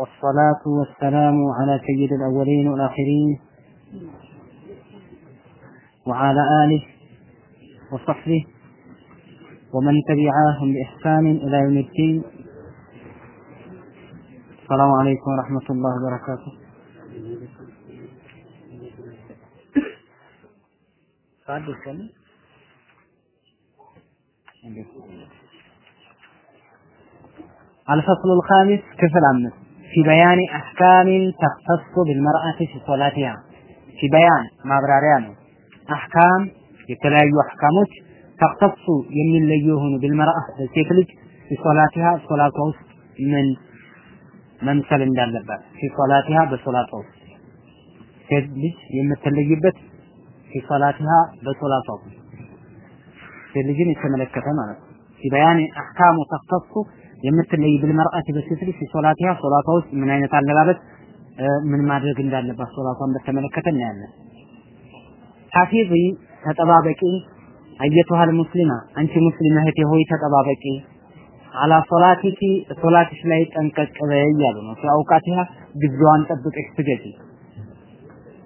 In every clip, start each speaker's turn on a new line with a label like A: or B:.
A: والصلاة والسلام على سيد الأولين والآخرين وعلى آله وصحبه ومن تبعهم بإحسان إلى يوم الدين. السلام عليكم ورحمة الله وبركاته. الفصل الخامس كفل أمس في بيان أحكام تختص بالمرأة في صلاتها في بيان ما براريانه أحكام የተለያዩ አህካሞች ተክተሱ የሚለዩ የሆኑ بالمرأة በሴት ልጅ في صلاتها ሶላቷ ውስጥ ምን መምሰል እንዳለባት في صلاتها በሶላቷ ውስጥ ሴት ልጅ የምትለይበት في صلاتها በሶላቷ ውስጥ ሴት ልጅን የተመለከተ ማለት ነው في بيان أحكام تختص የምትለይ ብልመርአት በስፍሪ ሶላቲያ ሶላቷ ውስጥ ምን አይነት አለባበስ ምን ማድረግ እንዳለባት ሶላቷን በተመለከተ እናያለን። ሐፊዚ ተጠባበቂ፣ አየቱሃል ሙስሊማ አንቺ ሙስሊም እህቴ ሆይ ተጠባበቂ፣ አላ ሶላቲኪ ሶላትሽ ላይ ጠንቀቅ በይ እያሉ ነው። ፊአውቃቲሃ ጊዜዋን ጠብቀሽ ትገዢ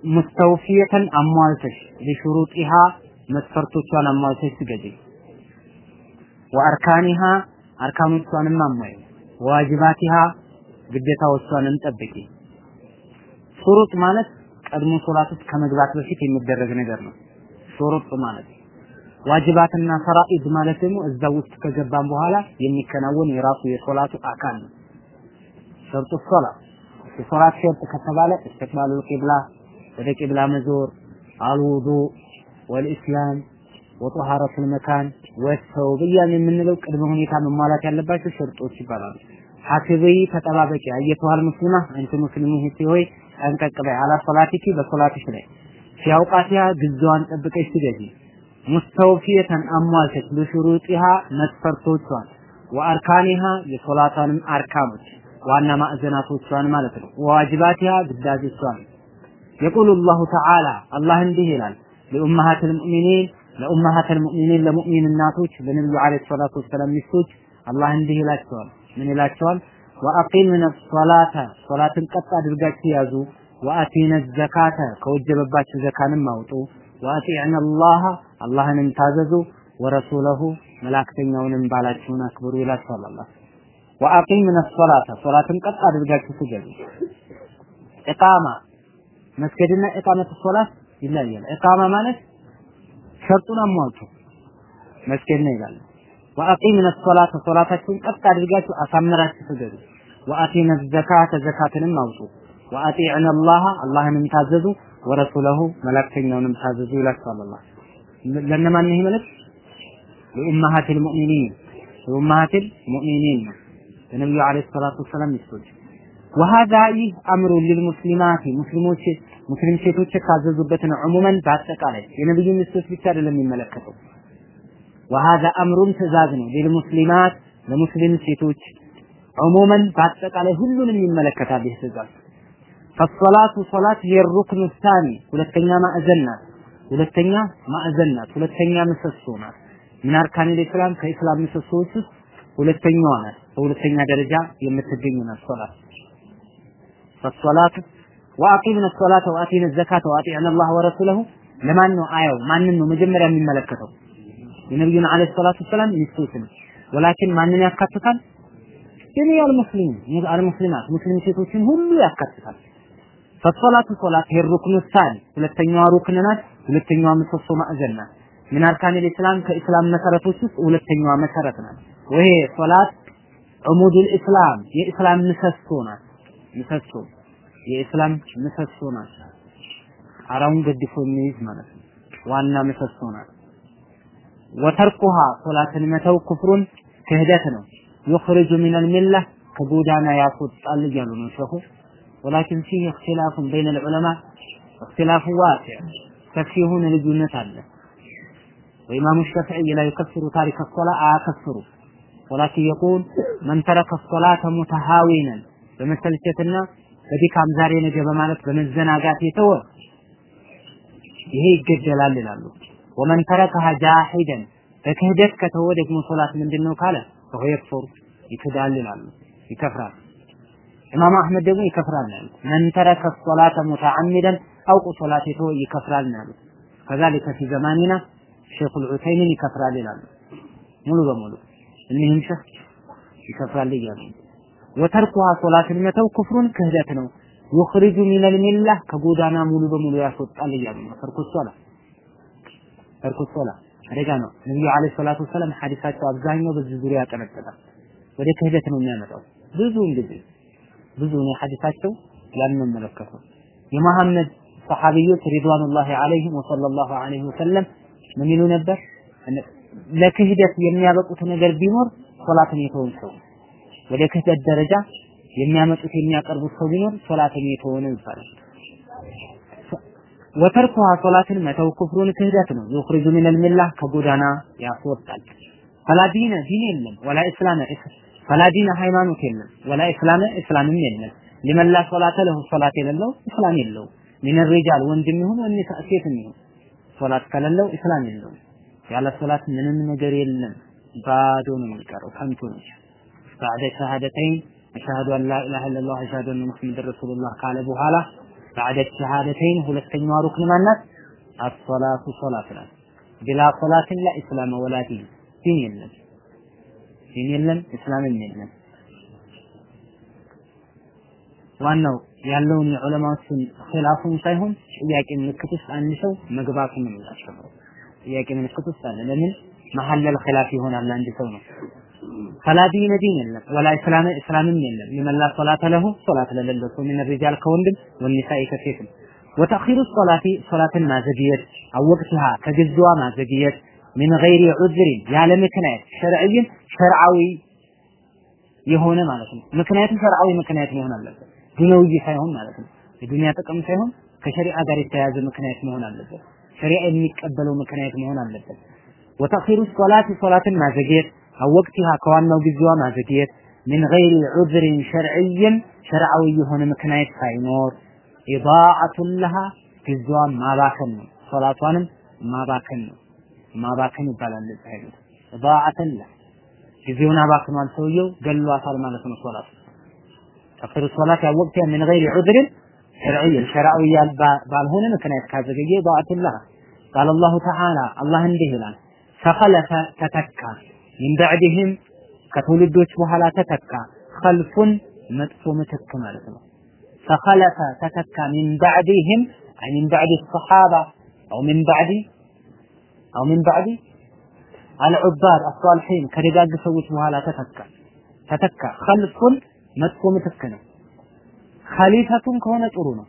A: ሙስተውፊየተን አሟልተሽ ሊሹሩጢሃ መስፈርቶቿን አሟልተሽ ትገዢ ወአርካኒሃ አርካኖቿንም አሟይ ዋጅባቲሃ ግዴታዎቿንም ጠብቂ። ሹሩጥ ማለት ቀድሞ ሶላት ውስጥ ከመግባት በፊት የሚደረግ ነገር ነው። ሹሩጥ ማለት ዋጅባትና ፈራኢድ ማለት ደግሞ እዛ ውስጥ ከገባን በኋላ የሚከናወን የራሱ የሶላቱ አካል ነው። ሸርጡ ሶላት። የሶላት ሸርጥ ከተባለ እስትቅባሉ ቂብላ ወደ ቂብላ መዞር አልውዱ ወልኢስላም ወጦሃረቱ መካን ወተውብ እያልን የምንለው ቅድመ ሁኔታ መሟላት ያለባቸው ሸርጦች ይባላሉ። ሐፊዚ ተጠባበቂ አየተዋል ሙስሊማ አንቺ ሙስሊም እህቴ ሆይ ጠንቀቅ በይ አላ ሶላቲኪ በሶላትሽ ላይ። ሲያውቃቲያ ጊዜዋን ጠብቀሽ ስገጂ ሙስተውፊየተን አሟልተሽ ለሹሩጢሃ መስፈርቶቿን። ወአርካኒሃ የሶላቷንም አርካኖች ዋና ማዕዘናቶቿን ማለት ነው። ወዋጅባቲሃ ግዳጆቿን። የቁሉ ላሁ ተዓላ አላህ እንዲህ ይላል። ለኡመሃት ልሙእሚኒን ለኡመሃት ልሙእሚኒን ለሙእሚን እናቶች ለነቢዩ ዓለይሂ ሰላቱ ወሰላም ሚስቶች አላህ እንዲህ ይላቸዋል። ምን ይላቸዋል? ወአቂምነ ሶላተ ሶላትን ቀጥ አድርጋችሁ ያዙ። ወአቲነ ዘካተ ከወጀበባችሁ ዘካንም አውጡ። ወአጢዕነ አላህ አላህንም ታዘዙ። ወረሱለሁ መላእክተኛውንም ባላችሁን አክብሩ ይላችኋል አላህ። ወአቂምነ ሶላተ ሶላትን ቀጥ አድርጋችሁ ስገዱ። ኢቃማ መስገድና ኢቃመት ሶላት ይለያያል። ኢቃማ ማለት ሸርጡን አሟልቱ መስገድ ነው ይላል። ወአቂምነ ሶላተ ሶላታችሁን ቀጥ አድርጋችሁ አሳምራችሁ ስገዱ። ወአቲነ ዘካተ ዘካትንም አውጡ። ወአጢዕነ አላህ አላህንም ታዘዙ። ወረሱለሁ መላእክተኛውንም ታዘዙ ይላችኋል አላህ። ለእነማን ይህ መልእክት? ለኡመሃት ልሙእሚኒን ለኡመሃት ልሙእሚኒን ነው። ለነቢዩ ዓለይሂ ሰላቱ ወሰላም ሚስቶች። ወሀዛ ይህ አምሩ ሊልሙስሊማት ሙስሊሞች ሙስሊም ሴቶች የታዘዙበት ነው ዑሙመን በአጠቃላይ የነብዩ ሚስቶች ብቻ አይደለም የሚመለከተው። ወሀዛ አምሩን ትእዛዝ ነው ሊልሙስሊማት ለሙስሊም ሴቶች ዑሙመን በአጠቃላይ ሁሉንም ይመለከታል ይህ ትእዛዝ። ፈሶላቱ ሶላት የሩክኑ ሳኒ ሁለተኛ ማዕዘን ናት ሁለተኛ ማዕዘን ናት ሁለተኛ ምሰሶ ናት። ምን አርካኒል ኢስላም ከኢስላም ምሰሶዎች ውስጥ ሁለተኛዋ ናት በሁለተኛ ደረጃ የምትገኝ ናት ሶላት። ፈሶላቱ ወአቂምነ ሶላተ ወአቲነ ዘካተ ወአጢዕነ አላህ ወረሱለሁ ለማን ነው አያው ማንን ነው መጀመሪያ የሚመለከተው? የነቢዩን ዓለይሂ ሰላቱ ወሰላም ሚስቶችን ወላኪን ማንን ያካትታል? جميع المسلم المسلمات ሙስሊም ሴቶችን ሁሉ ያካትታል። فالصلاة ሶላት هي الركن الثاني ሁለተኛዋ ሩክን ናት ሁለተኛዋ ምሰሶ ማዕዘን ናት። من أركان الإسلام ከኢስላም መሰረቶች ውስጥ ሁለተኛዋ መሰረት ናት። والصلاة عمود الإسلام የኢስላም ምሰሶ ናት። ምሰሶ የኢስላም ምሰሶ ናት አራውን ገድፎ የሚይዝ ማለት ነው ዋና ምሰሶ ናት ወተርኩሃ ሶላትን መተው ኩፍሩን ክህደት ነው يخرج من الملة كبودانا ያስወጣል እያሉ ነው ሸኹ ولكن فيه اختلاف بين العلماء اختلاف واسع ሰፊ የሆነ ልዩነት አለ وإمام الشافعي لا يكفر تارك الصلاة أكفر ولكن يقول من ترك الصلاة متهاونا በመሰልቸትና በድካም ዛሬ ነገ በማለት በመዘናጋት የተወ ይሄ ይገደላል ይላሉ ومن تركها جاحدا በክህደት ከተወ ደግሞ ሶላት ምንድነው ካለ فهو يكفر ይክዳል ይላሉ ይከፍራል ኢማም አህመድ ደግሞ ይከፍራል ነው ያሉት። من ترك الصلاة متعمدا አውቆ ሶላት የተወ ይከፍራል ነው ያሉት። كذلك في زماننا ሼኹል ዑተይሚን ይከፍራል ይላሉ። ሙሉ በሙሉ እኒህም ሸህ ይከፍራል እያሉ وتركها ሶላትን መተው كفر ክህደት ነው። ዩኽሪጁ ሚነል ሚላህ ከጎዳና ሙሉ በሙሉ ያስወጣል እያሉ ነው። ተርኩ ሶላ ተርኩ ሶላ አደጋ ነው። ነብዩ አለይሂ ሰላቱ ወሰላም ሐዲሳቸው አብዛኛው በዚህ ዙሪያ ያጠነጥናል። ወደ ክህደት ነው የሚያመጣው። ብዙውን ጊዜ ብዙ ነው ሐዲሳቸው የመሐመድ ሰሐቢዮች ሪድዋኑላሂ ዐለይሂም ወሰለላሁ ዐለይሂ ወሰለም ምን ይሉ ነበር? ለክህደት የሚያበቁት ነገር ቢኖር ሶላትን የተወው ሰው ወደ ክህደት ደረጃ የሚያመጡት የሚያቀርቡት ሰው ቢኖር ሶላትን የተወው ነው ይባላል። وتركها ሶላትን መተው كفر ክህደት ነው። يخرج من الملة ከጎዳና ያስወጣል። فلا دين ዲን የለም። ولا إسلام فلا دين ሃይማኖት የለም። ولا إسلام እስላምም የለም። لمن لا صلاة له ሶላት የሌለው እስላም የለው من رجال ወንድም ይሁን ወንድ ሴትም ይሁን ሶላት ከሌለው እስላም የለው ያለ ሶላት ምንም ነገር የለም። ባዶ ነው የሚቀረው ከንቱ ነው بعد الشهادتين أشهد أن لا إله إلا الله أشهد أن محمد رسول الله ካለ በኋላ بعد الشهادتين ሁለተኛዋ ሩክን ማናት አሶላቱ ሶላት ናት بلا ሶላትን لا إسلام ولا دين ዲን የለም ዲን የለም እስላምም የለም ዋናው ያለውን የዑለማዎችን ኺላፉን ሳይሆን ጥያቄ ምልክት ውስጥ አንድ ሰው መግባቱን ነው የሚያስተምረው። ጥያቄ ምልክት ውስጥ አለ። ለምን መሐለል ኺላፍ ይሆናል አንድ ሰው ነው። فلا دين ዲን የለም ولا إسلام እስላምም የለም لمن لا صلاة له ሶላት ለሌለው ሰው من رجال ከወንድም ونساء ከሴትም وتأخير الصلاة ሶላትን ማዘግየት عن وقتها ከጊዜዋ ማዘግየት من غير عذر ያለ ምክንያት شرعي ሸርዓዊ የሆነ ማለት ነው። ምክንያቱ ሸርዓዊ ምክንያት መሆን አለበት። ዱንያዊ ሳይሆን ማለት ነው። የዱንያ ጥቅም ሳይሆን ከሸሪዓ ጋር የተያያዘ ምክንያት መሆን አለበት። ሸሪዓ የሚቀበለው ምክንያት መሆን አለበት። وتأخير الصلاة ሶላትን ማዘግየት عن وقتها ከዋናው ጊዜዋ ማዘግየት من غير عذر شرعي ሸርዓዊ የሆነ ምክንያት ሳይኖር إضاعة لها ጊዜዋን ማባከን ነው። ሶላቷንም ማባከን ነው። ማባከን ይባላል እንደዚህ አይነት إضاعة لها ጊዜውን አባክኗል ሰውየው ገሏታል ማለት ነው ሶላት تأخير الصلاة عن وقت من غير عذر شرعي ሸርዓዊ ባልሆነ ምክንያት ካዘገየ إضاعة لها قال الله تعالى አላህ እንዲህ ይላል فخلف ተተካ من بعدهم ከትውልዶች በኋላ ተተካ خلف መጥፎ ምትክ ማለት ነው فخلف ተተካ من بعدهم أي من بعد الصحابة أو من بعد አው ሚን በዕድ አልዑባድ አሷልሒን ከደጋግ ሰዎች በኋላ ተተካ ተተካ ኸልፉን መጥፎ ምትክ ነው። ኸሊፈቱን ከሆነ ጥሩ ነው።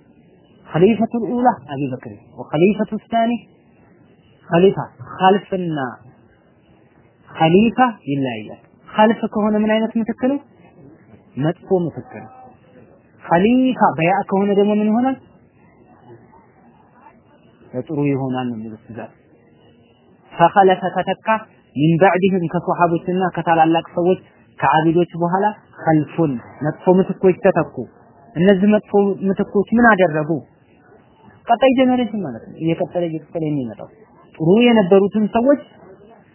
A: ኸሊፈቱል ኡላ አቢ በክር ወኸሊፈቱ ሳኒ ኸሊፋ ኸልፍና ኸሊፋ ይለያያል። ኸልፍ ከሆነ ምን አይነት ምትክ ነው? መጥፎ ምትክ ነው። ኸሊፋ በያ ከሆነ ደግሞ ምን ይሆናል? ለጥሩ ይሆናል ነው የሚሉት ዛት فخلف ተተካ من بعدهم ከሶሐቦችና ከታላላቅ ሰዎች ከአቢዶች በኋላ خلف መጥፎ ምትኮች ተተኩ። እነዚህ መጥፎ ምትኮች ምን አደረጉ? ቀጣይ generation ማለት ነው። እየቀጠለ እየቀጠለ የሚመጣው ጥሩ የነበሩትን ሰዎች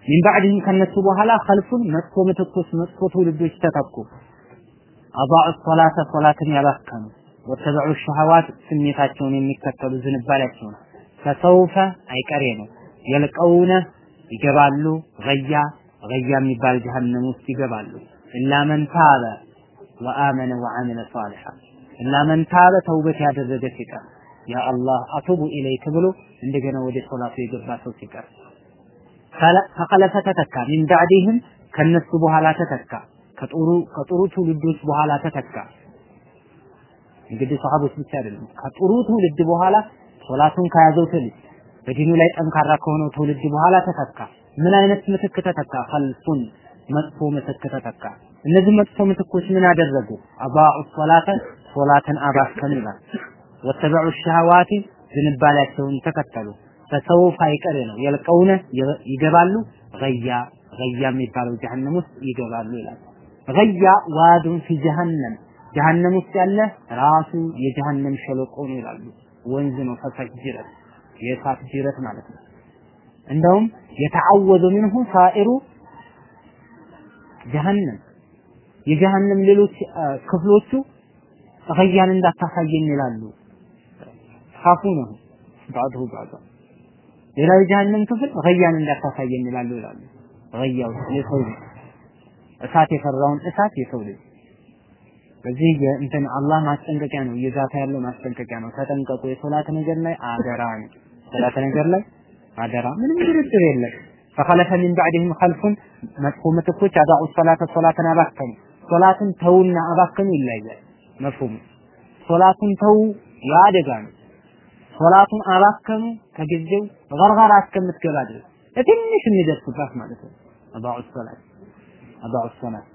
A: من بعدهم ከነሱ በኋላ خلف መጥፎ ምትኮች፣ መጥፎ ትውልዶች ተተኩ። أضاعوا الصلاة ሶላትን ያባከኑ واتبعوا الشهوات ስሜታቸውን የሚከተሉ ዝንባሌያቸውን። فسوف አይቀሬ ነው። يلقون ይገባሉ غيا غيا የሚባል ጀሀነም ውስጥ ይገባሉ። إلا من تاب وآمن وعمل صالحا إلا من تاب ተውበት ያደረገ ሲቀር يا الله أتوب إليك ብሎ እንደገና ወደ ሶላቱ የገባ ሰው ሲቀር فخلف ተተካ من بعدهم ከነሱ በኋላ ተተካ ከጥሩ ከጥሩ ትውልዶች በኋላ ተተካ እንግዲህ ሰሃቦች ብቻ አይደለም ከጥሩ ትውልድ በኋላ ሶላቱን ከያዘው ትውልድ በዲኑ ላይ ጠንካራ ከሆነው ትውልድ በኋላ ተተካ። ምን አይነት ምትክ ተተካ? ኸልፉን መጥፎ ምትክ ተተካ። እነዚህ መጥፎ ምትኮች ምን አደረጉ? አባኡ ሶላተ ሶላትን አባከኑ ይላል። ወተበዑ ሸሃዋቲ ዝንባሌያቸውን ተከተሉ። ፈሰውፍ አይቀር ነው የልቀውነ ይገባሉ ገያ ገያ የሚባለው ጀሀነም ውስጥ ይገባሉ ይላል። ገያ ዋዱን ፊ ጀሀነም ጀሀነም ውስጥ ያለ ራሱ የጀሀነም ሸለቆ ነው ይላሉ። ወንዝ ነው ፈሳሽ ጅረት የእሳት ጅረት ማለት ነው። እንደውም የተዓወዘ ምንሁ ሳኢሩ ጀሀነም የጀሀነም ሌሎች ክፍሎቹ ገያን እንዳታሳየን ይላሉ። ኻፉ ነው ባዕዱ ባዕዱ ሌላው የጀሃነም ክፍል ገያን እንዳታሳየን ይላሉ ይላሉ። ገያው የሰው ልጅ እሳት የፈራውን እሳት የሰው ልጅ በዚህ እንትን አላህ ማስጠንቀቂያ ነው፣ እየዛተ ያለው ማስጠንቀቂያ ነው። ተጠንቀቁ። የሶላት ነገር ላይ አደራ ነው። ሶላት ነገር ላይ አደራ፣ ምንም ድርድር የለም። ፈኸለፈ ሚን ባዕድህም ኸልፉን መጥፎ ምትኮች አዳኡ ሶላተ ሶላትን አባከኑ። ሶላትን ተውና አባከኑ ይለያል መፍሁሙ። ሶላቱን ተው ያ አደጋ ነው። ሶላቱን አባከኑ ከጊዜው ገርገራ እስከምትገባ ድረስ ለትንሽ የሚደርሱባት ማለት ነው። አዳኡ ሶላት አዳኡ ሶላት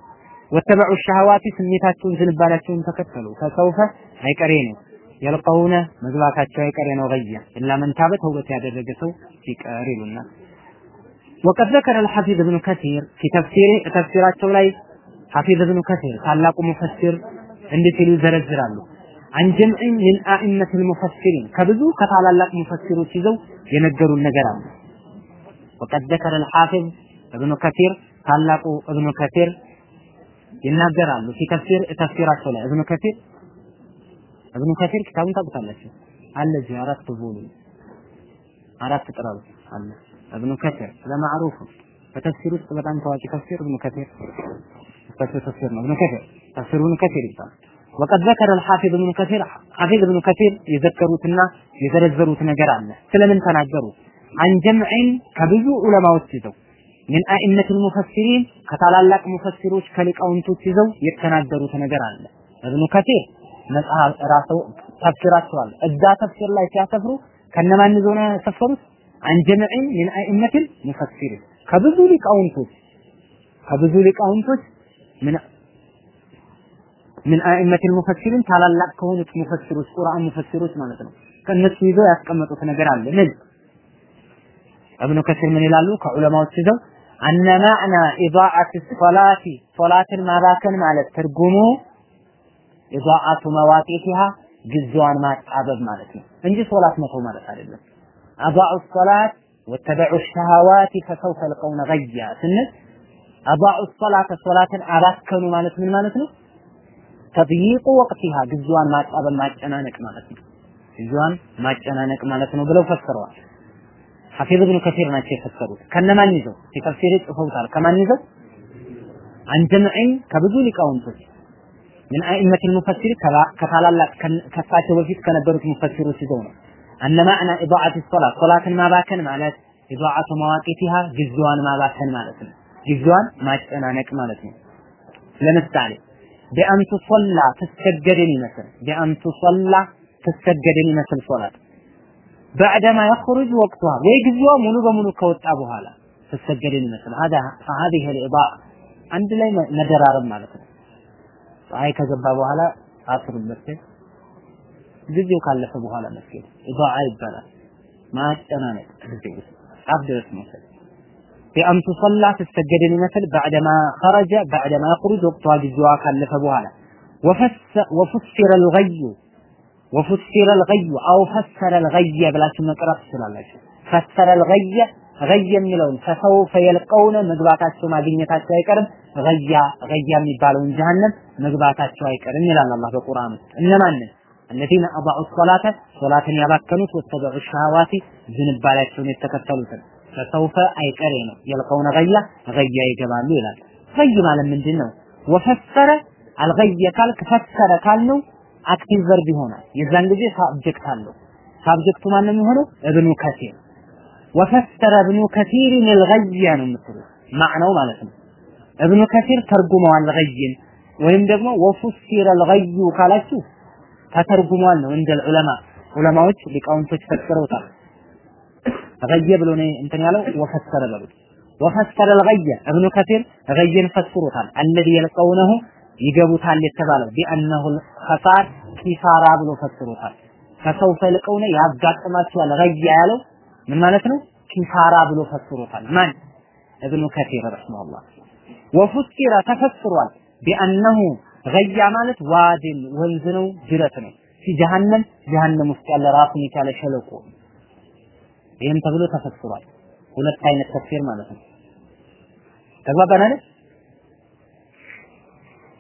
A: ወተበዑ ሸሃዋቲ ስሜታቸውን ዝንባላቸውን ተከተሉ። ከሰውፈ አይቀሬ ነው የልቀውነ መግባታቸው አይቀሬ ነው። ገያ ኢላ መን ታበ ተውበት ያደረገ ሰው ሲቀር ይሉናል። ወቀድ ዘከረ الحفيظ ابن كثير في تفسيره ተፍሲራቸው ላይ ሐፊዝ ابن كثير ታላቁ ሙፈሲር እንዲህ ሲሉ ይዘረዝራሉ። عن جمع من أئمة المفسرين ከብዙ ከታላላቅ ሙፈሲሮች ይዘው የነገሩን ነገር አለ። وقد ذكر الحافظ ابن كثير ታላቁ ابن كثير ይናገራሉ ፊ ተፍሲር ተፍሲራቸው ላይ እብኑ ከሲር እብኑ ከሲር ኪታቡን ታውቁታላችሁ አለ እዚህ አራት ቮሉም አራት ጥራው አለ እብኑ ከሲር ለማዕሩፍ በተፍሲር ውስጥ በጣም ታዋቂ ተፍሲር እብኑ ከሲር ተፍሲር ተፍሲር ነው እብኑ ከሲር ተፍሲር እብኑ ከሲር ይባላል وقد ذكر الحافظ ابن كثير حافظ ابن كثير የዘከሩትና የዘረዘሩት ነገር አለ ስለምን ተናገሩ عن جمع ከብዙ ዑለማዎች ይዘው ምን አኢመቱል ሙፈሲሪን ከታላላቅ ሙፈሲሮች ከሊቃውንቶች ይዘው የተናገሩት ነገር አለ። እብኑ ከሲር መጽሐፍ ራሰው ተፍሲራቸዋል። እዛ ተፍሲር ላይ ሲያሰፍሩ ከነማን ይዘው ነው ያሰፈሩት? አንጀምዕን ምን አኢመቱል ሙፈሲሪን ከብዙ ሊቃውንቶች ከብዙ ሊቃውንቶች ምን አኢመቱል ሙፈሲሪን ታላላቅ ከሆኑት ሙፈሲሮች ቁርአን ሙፈሲሮች ማለት ነው። ከነሱ ይዘው ያስቀመጡት ነገር አለ። ምን እብኑ ከሲር ምን ይላሉ? ከዑለማዎች ይዘው አነ ማዕና ኢዳዓት ሶላቲ ሶላትን ማባከን ማለት ትርጉሙ ኢዳዓቱ መዋቂቲሃ ጊዜዋን ማጣበብ ማለት ነው እንጂ ሶላት መተው ማለት አይደለም። አዳዑ ሶላት ወተበዑ ሸሃዋቲ ፈሰውፈ ልቀውነ ገያ ስንል አዳዑ ሶላተ ሶላትን አባከኑ ማለት ምን ማለት ነው? ተድይቁ ወቅቲሃ ጊዜዋን ማጣበብ ማጨናነቅ ማለት ነው። ጊዜዋን ማጨናነቅ ማለት ነው ብለው ፈስረዋል። ሐፊዝ ኢብኑ ከሲር ናቸው የፈሰሩት። ከነማን ይዘው ሲተፍሲር ጽፈውታል። ከማን ይዘው عن جمع ከብዙ ሊቃውንቶች ምን አኢመት ሙፈሲር ከታላላቅ ከሳቸው በፊት ከነበሩት ሙፈሲሮች ይዘው ነው። أن معنى إضاعة الصلاة ሶላትን ማባከን ማለት إضاعة مواقيتها ጊዜዋን ማባከን ማለት ነው። ጊዜዋን ማጨናነቅ ማለት ነው። ለምሳሌ ቢአን ቱሰላ ትሰገድን ይመስል ቢአን ቱሰላ ትሰገድን ይመስል ሶላት بعدما يخرج وقتها ወይ ጊዜዋ ሙሉ በሙሉ ከወጣ በኋላ ትሰገድን ይመስል هذا فهذه الإضاءة አንድ ላይ መደራረብ ማለት ነው። ፀሐይ ከገባ በኋላ አስር መስገድ ጊዜው ካለፈ በኋላ መስገድ ኢዳዓ ይባላል። ማጨናነቅ ጊዜ ውስጥ ጫፍ ድረስ መውሰድ ቢአን ቱሰላ ትሰገድ የሚመስል ባዕደማ ኸረጀ ባዕደማ የኽሩጅ ወቅቷ ጊዜዋ ካለፈ በኋላ። ወፉሲረ ልገዩ ወፉሲረ ልገዩ አው ፈሰረ ልገየ ብላችሁ መቅራት ትችላላችሁ። ፈሰረ ልገየ ገየ የሚለውን فسوف يلقون መግባታቸው ማግኘታቸው አይቀርም። ገያ ገያ የሚባለውን ጀሃነም መግባታቸው አይቀርም ይላል አላህ በቁርአኑ እነማንን እነዚህን አባዑ ሶላተ ሶላትን ያባከኑት واتبعوا الشهوات ዝንባሌያቸውን የተከተሉትን። فسوف አይቀሬ ነው يلقون غيا ገያ ይገባሉ ይላል። ገይ ማለት ምንድን ነው? ወፈሰረ አልገየ ካልክ ፈሰረ ካልነው active verb ይሆናል። የዛን ጊዜ subject አለው። ሳብጀክቱ ማን ነው የሚሆነው? እብኑ ከሲር ወፈሰረ እብኑ ከሲርን አልገየ ነው የምትለው ማዕናው ማለት ነው። እብኑ ከሲር ተርጉመዋል ገይን ወይም ደግሞ ወፉሲረ አልገዩ ካላችሁ ተተርጉሟል ነው እንደ ዑለማ ዑለማዎች ሊቃውንቶች ፈጥረውታል። ገየ ብሎ ነው እንትን ያለው ወፈሰረ በሉት ወፈሰረ الغي እብኑ ከሲር ገይን ፈስሮታል። الذي يلقونه ይገቡታል የተባለው ቢአነሁ ኸሳር ኪሳራ ብሎ ፈስሮታል። ከሰውፈ ልቀውነ ያጋጥማቸዋል ገያ ያለው ምን ማለት ነው? ኪሳራ ብሎ ፈስሮታል። ማን እብኑ ከሲር ረሂመሁላህ ወፉሲረ ተፈስሯል ቢአነሁ ገያ ማለት ዋድን ወንዝ ነው፣ ጅረት ነው። ጀሃነም ጀሃነም ውስጥ ያለ ራሱን የቻለ ሸለቆ ይህም ተብሎ ተፈስሯል። ሁለት አይነት ተፍሲር ማለት ነው። ተግባባን አይደል?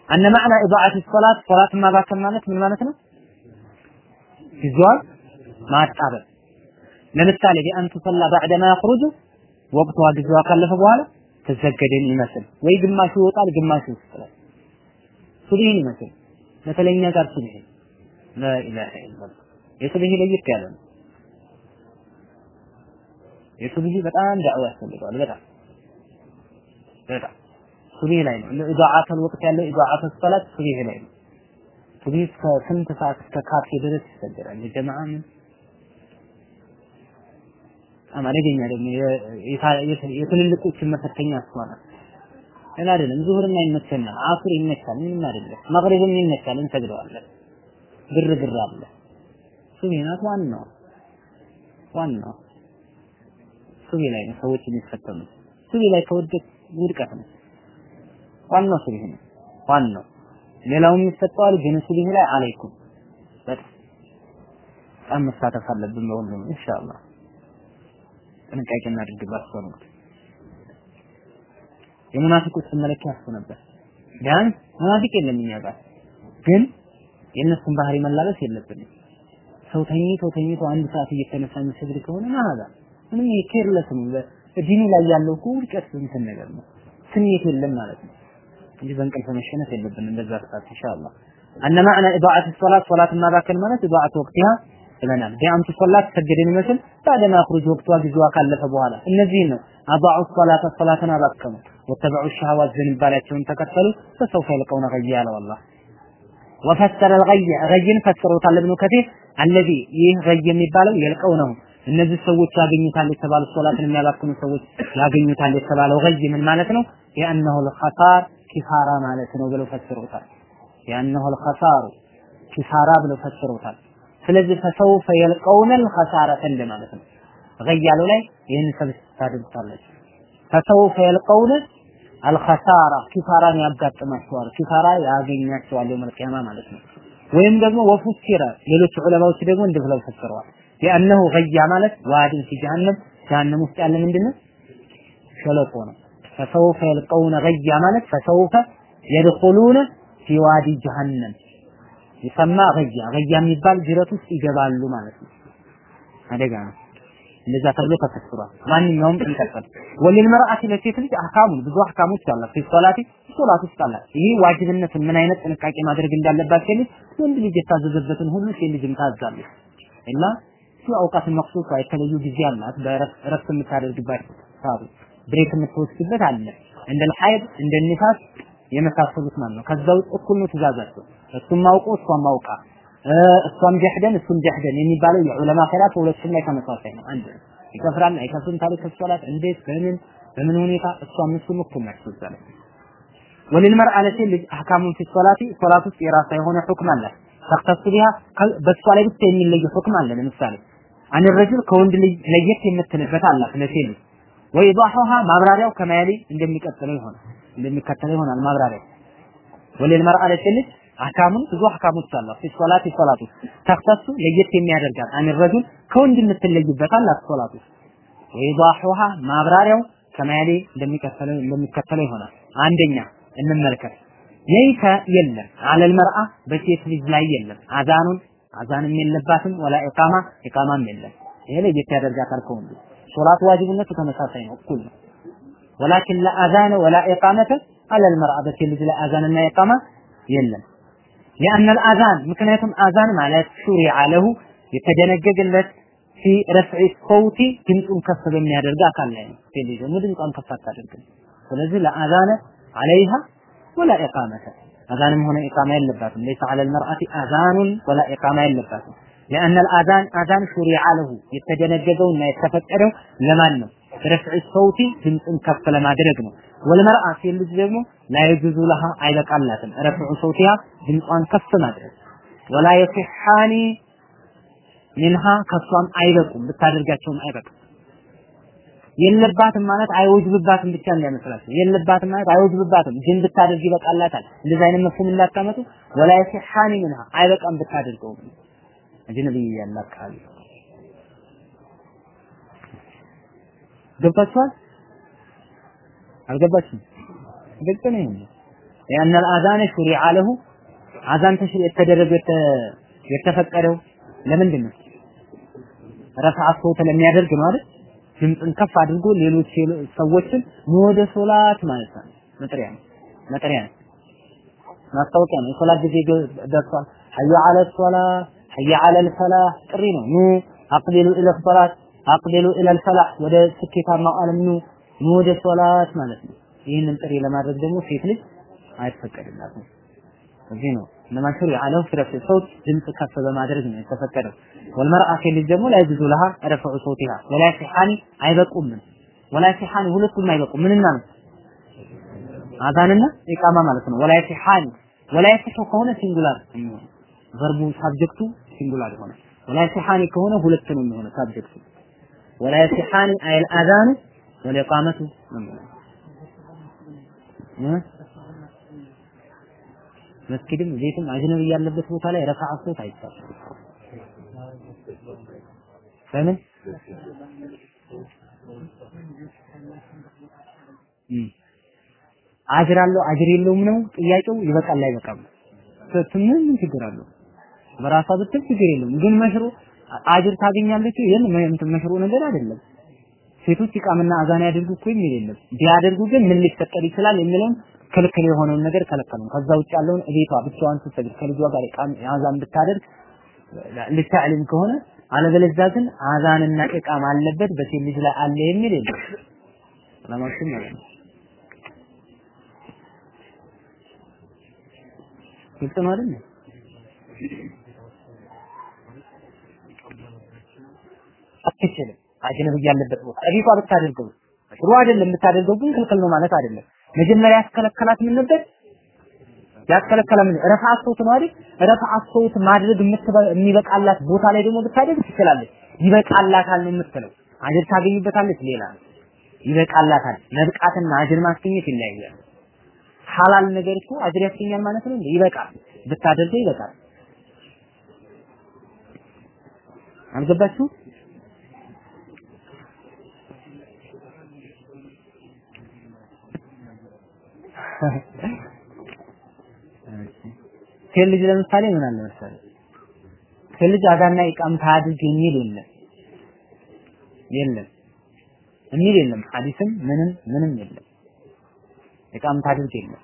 A: አነ ማዕና ኢዳዓት ሶላት ሶላት ማባከን ማለት ምን ማለት ነው? ጊዜዋን ማጣበብ ለምሳሌ ቢአን ቱሰላ ባዕደ ማ ያኽሩጁ ወቅቷ ጊዜዋ ካለፈ በኋላ ተሰገደን ይመስል ወይ ግማሹ ይወጣል ግማሹ ይስጥላል ሱብሂን ይመስል በተለኛ ጋር ሱብሂ ላኢላሃ ኢላላህ የሱብሂ ለየት ያለ ነው የሱብሂ በጣም ዳዕዋ ያስፈልገዋል በጣም በጣም ሱብሂ ላይ ነው ኢዳዓተል ወቅት ያለው ኢዳዓተል ሰላት ሱብሂ ላይ ነው ሱብሂ እስከ ስንት ሰዓት እስከ ካፌ ድረስ ይሰገዳል የጀማዓ ምን በጣም አደገኛ ደግሞ የትልልቆችን መፈተኛ ናት። ሌላ አይደለም። ዙሁርና ይመቸናል፣ አሱር ይመቻል፣ ምንም አይደለም። መግሪብም ይመቻል፣ እንሰግደዋለን። ግርግር አለ። ሱቢ ናት ዋናው ዋናው ሱቢ ላይ ነው ሰዎች የሚፈተኑት። ሱቢ ላይ ከወደቅ ውድቀት ነው። ዋናው ሱቢ ነው ዋናው። ሌላውም ይሰጠዋል፣ ግን ሱቢ ላይ አለይኩም በጣም መሳተፍ አለብን በሁሉም ኢንሻአላህ። ጥንቃቄ እናድርግባት ሰሩት የሙናፊቆች መለኪያ እሱ ነበር። ቢያንስ ሙናፊቅ የለም እኛ ጋር ግን የእነሱን ባህሪ መላበስ የለብንም። ሰው ተኝቶ ተኝቶ አንድ ሰዓት እየተነሳ የሚሰግድ ከሆነ ማዛ ምን careless ም ዲኑ ላይ ያለው እኮ እንትን ነገር ነው። ስሜት የለም ማለት ነው። እንጂ በእንቅልፍ መሸነፍ የለብንም። በዛ ሰዓት ኢንሻአላህ። أن معنى إضاعة الصلاة ሶላት ማባከን ማለት إضاعة وقتها ብለናል። ቢአንቱ ሶላት ሰገደ የሚመስል بعد ما خروج ወቅቷ ጊዜዋ ካለፈ በኋላ እነዚህ ነው። አባዑ ሶላት ሶላትን አባከኑ። واتبعوا الشهوات ዝንባሌያቸውን ተከተሉ። فسوف يلقون غيا አለው አላህ ወፈሰረ ልገይ ገይን ፈስሮታል ኢብኑ ከቲር አለዚ ይህ ገይ የሚባለው የልቀው ነው። እነዚህ ሰዎች ያገኙታል የተባሉ ሶላትን የሚያባክኑ ሰዎች ያገኙታል የተባለው ገይ ምን ማለት ነው? የአነሁ ልኸሳር ኪሳራ ማለት ነው ብለው ፈስረውታል። የአነሁ ልኸሳሩ ኪሳራ ብለው ፈስረውታል። ስለዚህ ፈሰውፈ የልቀውነል ኸሳረተን ለማለት ነው። ገይ ላይ ይህን ሰብስ ታደርጉታለች። ፈሰውፈ የልቀውነ አልኸሳራ ኪሳራን ያጋጥማቸዋል፣ ኪሳራ ያገኛቸዋል የውመል ማለት ነው። ወይም ደግሞ ወፉሲረ ሌሎች ዑለማዎች ደግሞ እንዲህ ብለው ፈስረዋል ሊአነሁ ገያ ማለት ዋድን ፊ ጀሃነም ጀሃነም ውስጥ ያለ ምንድነው? ሸለቆ ነው። ፈሰውፈ የልቀውነ ገያ ማለት ፈሰውፈ የድኹሉነ ፊ ዋዲ ጀሃነም ይሰማ ገያ ገያ የሚባል ጅረት ውስጥ ይገባሉ ማለት ነው። አደጋ ነው። እንደዛ ተብሎ ተፈስሯል። ማንኛውም እንቀጥል። ولل ለሴት ልጅ አህካሙን ብዙ አህካሞች አላት። في الصلاة ሶላት ውስጥ አላት። ይሄ ዋጅብነትን ምን አይነት ጥንቃቄ ማድረግ እንዳለባት ሴት ልጅ ወንድ ልጅ የታዘዘበትን ሁሉ ሴት ልጅም ታዛለች። እና ሱ أوقات مخصوصة የተለዩ ጊዜ አላት። በእረፍት የምታደርግባት ሰዓቱ break የምትወስድበት አለ። እንደ ሐይድ እንደ ኒፋስ የመሳሰሉት ማለት ነው። ከዛ ውስጥ እኩል ነው ትእዛዛቸው። እሱም አውቆ እሷም አውቃ እሷም ጀህደን እሱም ጀህደን የሚባለው የዑለማ ኺላፍ ሁለቱም ላይ ተመሳሳይ ነው። አንድ ይከፍራል አይከፍርም ታሪክ ሶላት እንዴት በምን በምን ሁኔታ እሷም እሱም እኩል ናቸው እዛ ላይ ወለልመርአ ለሴት ልጅ አህካሙን ፊ ሶላት ውስጥ የራሷ የሆነ ሁክም አለ። ተክተሱ ቢሃ በእሷ ላይ ብቻ የሚለይ ሁክም አለ። ለምሳሌ አን ረጁል ከወንድ ለየት የምትልበት አላት ለሴት ልጅ ወይዳሁሃ ማብራሪያው ከማያሊ እንደሚቀጥለው ይሆናል እንደሚከተለው ይሆናል ማብራሪያው ወለልመርአ ለሴት ልጅ አህካሙን ብዙ አህካሞች አሏት። ፊ ሶላት ውስጥ ተክተሱ ለየት የሚያደርጋት አን ረጁል ከወንድ የምትለይበት አላት ሶላት ውስጥ ወይዳሁሃ ማብራሪያው ከማያሊ እንደሚከተለው እንደሚከተለው ይሆናል። አንደኛ እንመልከት። ለይሰ የለም አለል መርአ በሴት ልጅ ላይ የለም አዛኑን አዛንም የለባትም ወላ ኢቃማ ኢቃማም የለም። ይሄ ለየት ያደርጋታል ከወንዱ። ሶላት ዋጅብነቱ ተመሳሳይ ነው፣ እኩል ነው። ወላኪን ለአዛነ ወላ ኢቃመተ አለል መርአ በሴት ልጅ ላይ አዛንና ኢቃማ የለም። ሊአነ አልአዛን ምክንያቱም አዛን ማለት ሹሪዐ ለሁ የተደነገገለት ፊ ረፍዒ ሰውቲ ድምፁን ከፍ በሚያደርግ አካል ላይ ነው። ሴት ልጅ ድምጿን ከፍ አታደርግም። ስለዚህ ለአዛነ አለይሃ ወላ ኢቃመተ አዛንም ሆነ ኢቃማ የለባትም። ለይሰ ዐለ አልመርአቲ አዛኑን ወላ ኢቃማ የለባትም። لأن الأذان أذان شرع له የተደነገገው እና የተፈቀደው ለማን ነው? ረፍዕ ሰውቲ ድምፅን ከፍ ለማድረግ ነው። ወልመርአ ሴት ልጅ ደግሞ ላይጁዙ ለሃ አይበቃላትም። ረፍዑ ሰውቲሃ ድምጿን ከፍ ማድረግ ወላ የሲሐኒ ሚንሃ ከሷም አይበቁም ብታደርጋቸውም አይበቁም። የለባትም ማለት አይወጅብባትም ብቻ እንዳይመስላችሁ። የለባትም ማለት አይወጅብባትም ግን ብታደርግ ይበቃላታል። እንደዚህ አይነት መፍሁም እንዳታመጡ። ወላ ይሲሐኒ ምንሃ አይበቃም ብታደርገው አጅነቢ እያለ አካባቢ ገብታችኋል? አልገባችም? ግልጽ ነው ይሄ ያን አዛነ ሹሪዓ ለሁ አዛን የተደረገ የተፈቀደው ለምንድን ነው? ረፍዓ ሶት ለሚያደርግ ነው ድምፅን ከፍ አድርጎ ሌሎች ሰዎችን ወደ ሶላት ማለት ነው። መጥሪያ ነው መጥሪያ ነው ማስታወቂያ ነው። የሶላት ጊዜ ደርሷል። ሐየ ዐለ ሶላ ሐየ ዐለ ልፈላህ ጥሪ ነው። ኑ አቅቢሉ ኢለ ሶላት አቅቢሉ ኢለ ልፈላህ ወደ ስኬታማው ዓለም ኑ ወደ ሶላት ማለት ነው። ይህንን ጥሪ ለማድረግ ደግሞ ሴት ልጅ አይፈቀድላትም። እዚህ ነው እነማ ሹሪዐ ለሁ ፊ ረፍዕ ሰውት ድምፅ ከፍ በማድረግ ነው የተፈቀደው። ወልመርአ ሴት ልጅ ደግሞ ላ የጁዙ ለሃ ረፍዑ ሰውቲሃ ወላ ሲሓኒ አይበቁም ወላ ሲሓኒ ሁለቱም አይበቁም ምንና ነው አዛንና ኢቃማ ማለት ነው። ولا يصحان ولا يصح ከሆነ singular verb ኡ subject ኡ singular ይሆናል። ولا يصحان ከሆነ ሁለት ነው የሚሆነው subject ኡ ولا يصحان አይል አዛኑ والإقامة ነው መስጊድም ቤትም አጅነቢ ያለበት ቦታ ላይ ረካዓ ሶት አይቻልም። ለምን? አጅር አለው አጅር የለውም ነው ጥያቄው። ይበቃል አይበቃም? ምን ምን ችግር አለው? በራሷ ብትል ችግር የለውም። ግን መሽሩ አጅር ታገኛለች። ይሄን እንትን መሽሩ ነገር አይደለም። ሴቶች ኢቃምና አዛን ያደርጉ እኮ የሚል የለም። ቢያደርጉ ግን ምን ሊፈጠር ይችላል የሚለውን ክልክል የሆነውን ነገር ከለከሉ። ከዛ ውጭ ያለውን እቤቷ ብቻዋን ስትሰግድ ከልጇ ጋር ኢቃም አዛን ብታደርግ ልታዕሊም ከሆነ አለበለዚያ ግን አዛንና ኢቃም አለበት በሴት ልጅ ላይ አለ የሚል የለም። ለማክሲም ማለት ግልጽ ነው አይደል? አትችልም። አጅነብ ያለበት ቦታ እቤቷ ብታደርገው ጥሩ አይደለም። ብታደርገው ግን ክልክል ነው ማለት አይደለም። መጀመሪያ ያስከለከላት ምን ነበር? ያስከለከለ ምን ረፋዓ ሶት ነው አይደል? ረፋዓ ሶት ማድረግ የሚበቃላት ቦታ ላይ ደግሞ ብታደርግ ትችላለች። ይበቃላታል ነው የምትለው። አጅር ታገኝበታለች። ሌላ ይበቃላታል። መብቃትና አጅር ማስገኘት ይለያያል። ሐላል ነገር እኮ አጅር ያስገኛል ማለት ነው። ይበቃል፣ ብታደርገው ይበቃል። አልገባችሁ? ሴት ልጅ ለምሳሌ ምን አለ መሰለህ? ሴት ልጅ አዛና ኢቃም ታድርግ የሚል የለም። የለም። የሚል የለም። ሐዲስም ምንም ምንም የለም። ኢቃም ታድርግ የለም።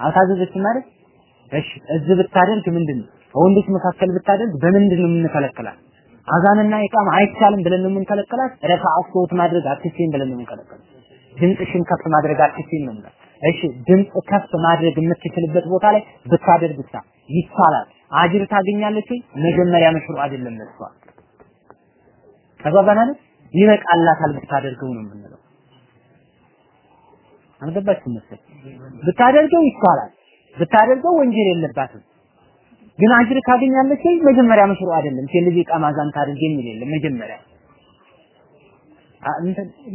A: አልታዘዘችም ማለት እሺ እዚህ ብታደርግ ምንድን ከወንዶች መካከል ብታደርግ በምንድን ነው የምንከለከላት አዛንና ኢቃም አይቻልም ብለን ነው የምንከለከላት ረፋ ሶት ማድረግ አትችይም ብለን ነው የምንከለከላት ድምፅሽን ከፍ ማድረግ አትችይም ነው እሺ ድምፅ ከፍ ማድረግ የምትችልበት ቦታ ላይ ብታደርግ ብቻ ይቻላል። አጅር ታገኛለች። መጀመሪያ መሽሩ አይደለም ለሷ ተጓባናል። ይበቃላታል ብታደርገው ነው የምንለው። አልገባችም መሰለኝ። ብታደርገው ይቻላል። ብታደርገው ወንጀል የለባትም። ግን አጅር ካገኛለች መጀመሪያ መሽሩ አይደለም። ሴት ልጅ ቃ ማዛን ታድርግ የሚል የለም መጀመሪያ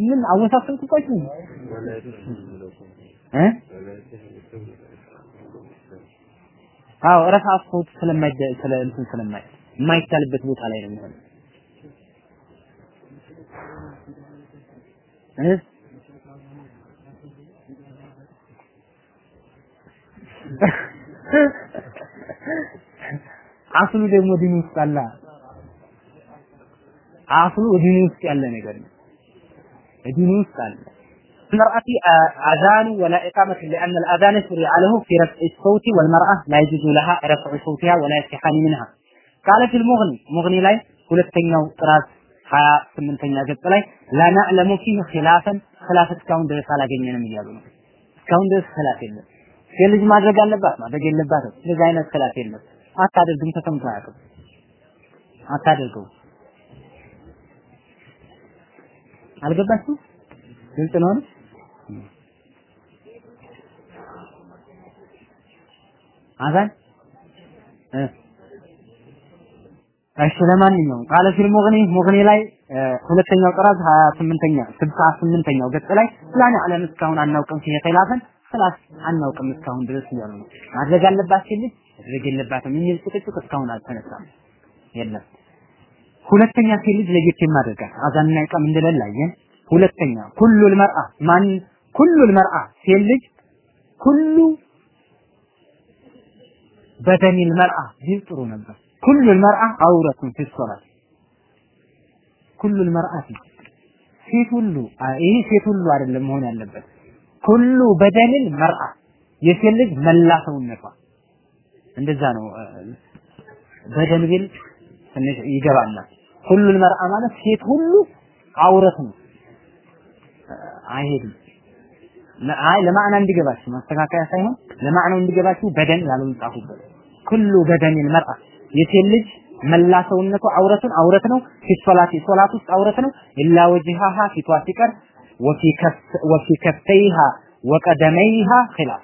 A: ምን አወሳሰብኩባችሁ እ አዎ ረፋ ስለማይደ ስለ እንትን ስለማይ የማይቻልበት ቦታ ላይ ነው የሚሆነው። አስሉ ደግሞ ዲን ውስጥ አለ። አስሉ ዲን ውስጥ ያለ ነገር ነው። ዲን ውስጥ አለ المرأة أذان ولا إقامة لأن الأذان شرع له في رفع الصوت والمرأة لا يجوز لها رفع صوتها ولا يستحان منها قال في المغني مغني لا ሁለተኛው ጥራት ሀያ ስምንተኛ ገጽ ላይ ላናዕለሙ ፊህ ኺላፈን ኺላፍ እስካሁን ድረስ አላገኘንም እያሉ ነው። እስካሁን ድረስ ኺላፍ የለም። ሴት ልጅ ማድረግ አለባት ማድረግ የለባትም እንደዚህ አይነት ኺላፍ የለም። አታደርግም ተሰምቶ አያውቅም። አታደርገው አልገባችሁ? ግልጽ ነው። አዛን እሺ ለማንኛውም ቃለ ፊል ሙግኒ ሙግኒ ላይ ሁለተኛው ጥራት 28ኛ 68ኛው ገጽ ላይ ላን አለም እስካሁን አናውቅም ሲሄ ኺላፈን አናውቅም እስካሁን ድረስ እያሉ ነው። ማድረግ አለባት ሲል ማድረግ የለባትም የሚል ጭቅጭቅ እስካሁን አልተነሳም። የለም ሁለተኛ ሴት ልጅ ለየት የማደርጋት አዛንና ኢቃም እንደሌለ አየን። ሁለተኛ ኩሉል መርአ ማን ኩሉል መርአ ሴት ልጅ ኩሉ በደኒል መርአ ይህ ጥሩ ነበር። ኩሉል መርአ አውረቱን ፊ ሶላት መርአቲ ሴት ሁሉ ይሄ ሴት ሁሉ አይደለም መሆን ያለበት ኩሉ በደኒል መርአ የሴት ልጅ መላ ሰውነቷ እንደዛ ነው። በደን ቢል ትንሽ ይገባናል። ሁሉል መርአ ማለት ሴት ሁሉ አውረት ነው። አይሄድም። አይ ለማዕና እንዲገባችሁ ማስተካከያ ሳይሆን ለማዕናው እንዲገባችሁ በደን ያለው ጻፉበት። ኩሉ በደኒል መርአ የሴት ልጅ መላ ሰውነቱ አውረቱን አውረት ነው። ፊት ሶላት ሶላት ውስጥ አውረት ነው። إلا وجهها ፊቷ ሲቀር وفي كفيها وقدميها خلاف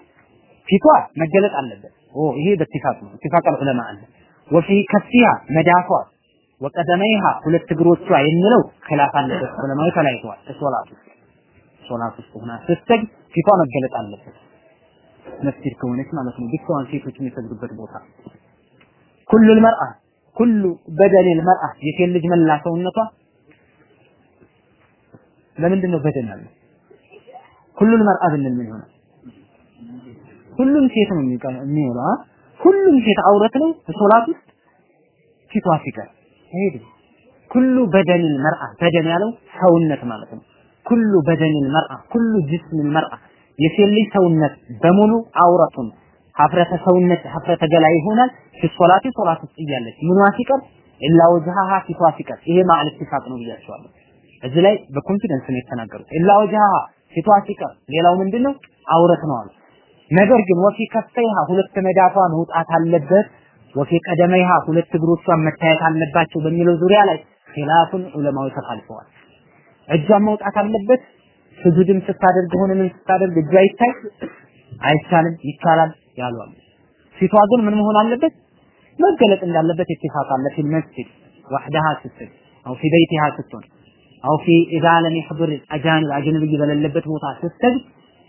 A: ፊቷ መገለጥ አለበት። ኦ ይሄ በ اتفاق ነው። اتفاق ዑለማ አለ። وفي كفيها መዳፏ وقدميها ሁለት እግሮቿ የሚለው خلاف አለበት። ዑለማው ተለያይተዋል። ሶላት ሶላት ውስጥ ሆና ስትሰግድ ፊቷ መገለጥ አለበት። መስጊድ ከሆነች ማለት ነው። ብቻዋን ሴቶች የሚሰግዱበት ቦታ ኩሉል መርአ ኩሉ በደኒል መርአ የሴት ልጅ መላ ሰውነቷ ለምንድን ነው በደን አለ? ኩሉል መርአ ብንል ምን ይሆናል? ሁሉም ሴት ነው የሚሆነው። ሁሉም ሴት አውረት ነው ሶላት ውስጥ ፊቷ ሲቀር ሄዱ ኩሉ በደኒል መርአ በደን ያለው ሰውነት ማለት ነው። ኩሉ በደኒል መርአ ኩሉ ጅስሚል መርአ የሴት ልጅ ሰውነት በሙሉ አውረቱን ሀፍረተ ሰውነት ሀፍረተ ገላ ይሆናል። في الصلاة ሶላት ውስጥ እያለች ምኗ ሲቀር إلا وجهها ፊቷ ሲቀር ይሄ ማለት اتفاق ነው ብያቸዋለሁ። እዚህ ላይ በ confidence ነው የተናገሩት። إلا وجهها ፊቷ ሲቀር ሌላው ምንድነው አውረት ነው አሉ። ነገር ግን وفي كفيها ሁለት መዳፏ መውጣት አለበት፣ وفي قدميها ሁለት እግሮቿን መታየት አለባቸው በሚለው ዙሪያ ላይ ኺላፉን ዑለማዎች ተካልፈዋል። እጇን መውጣት አለበት። ስጁድም ስታደርግ ሆነ ምን ስታደርግ እጇ ይታይ አይቻልም፣ ይቻላል ያሉ አሉ። ፊቷ ግን ምን መሆን አለበት? መገለጥ እንዳለበት اتفاق አለ። في المسجد وحدها ስትል أو في بيتها ስትሆን أو في إذا لم يحضر أجانب አጅነብይ በሌለበት ቦታ ስትሰግድ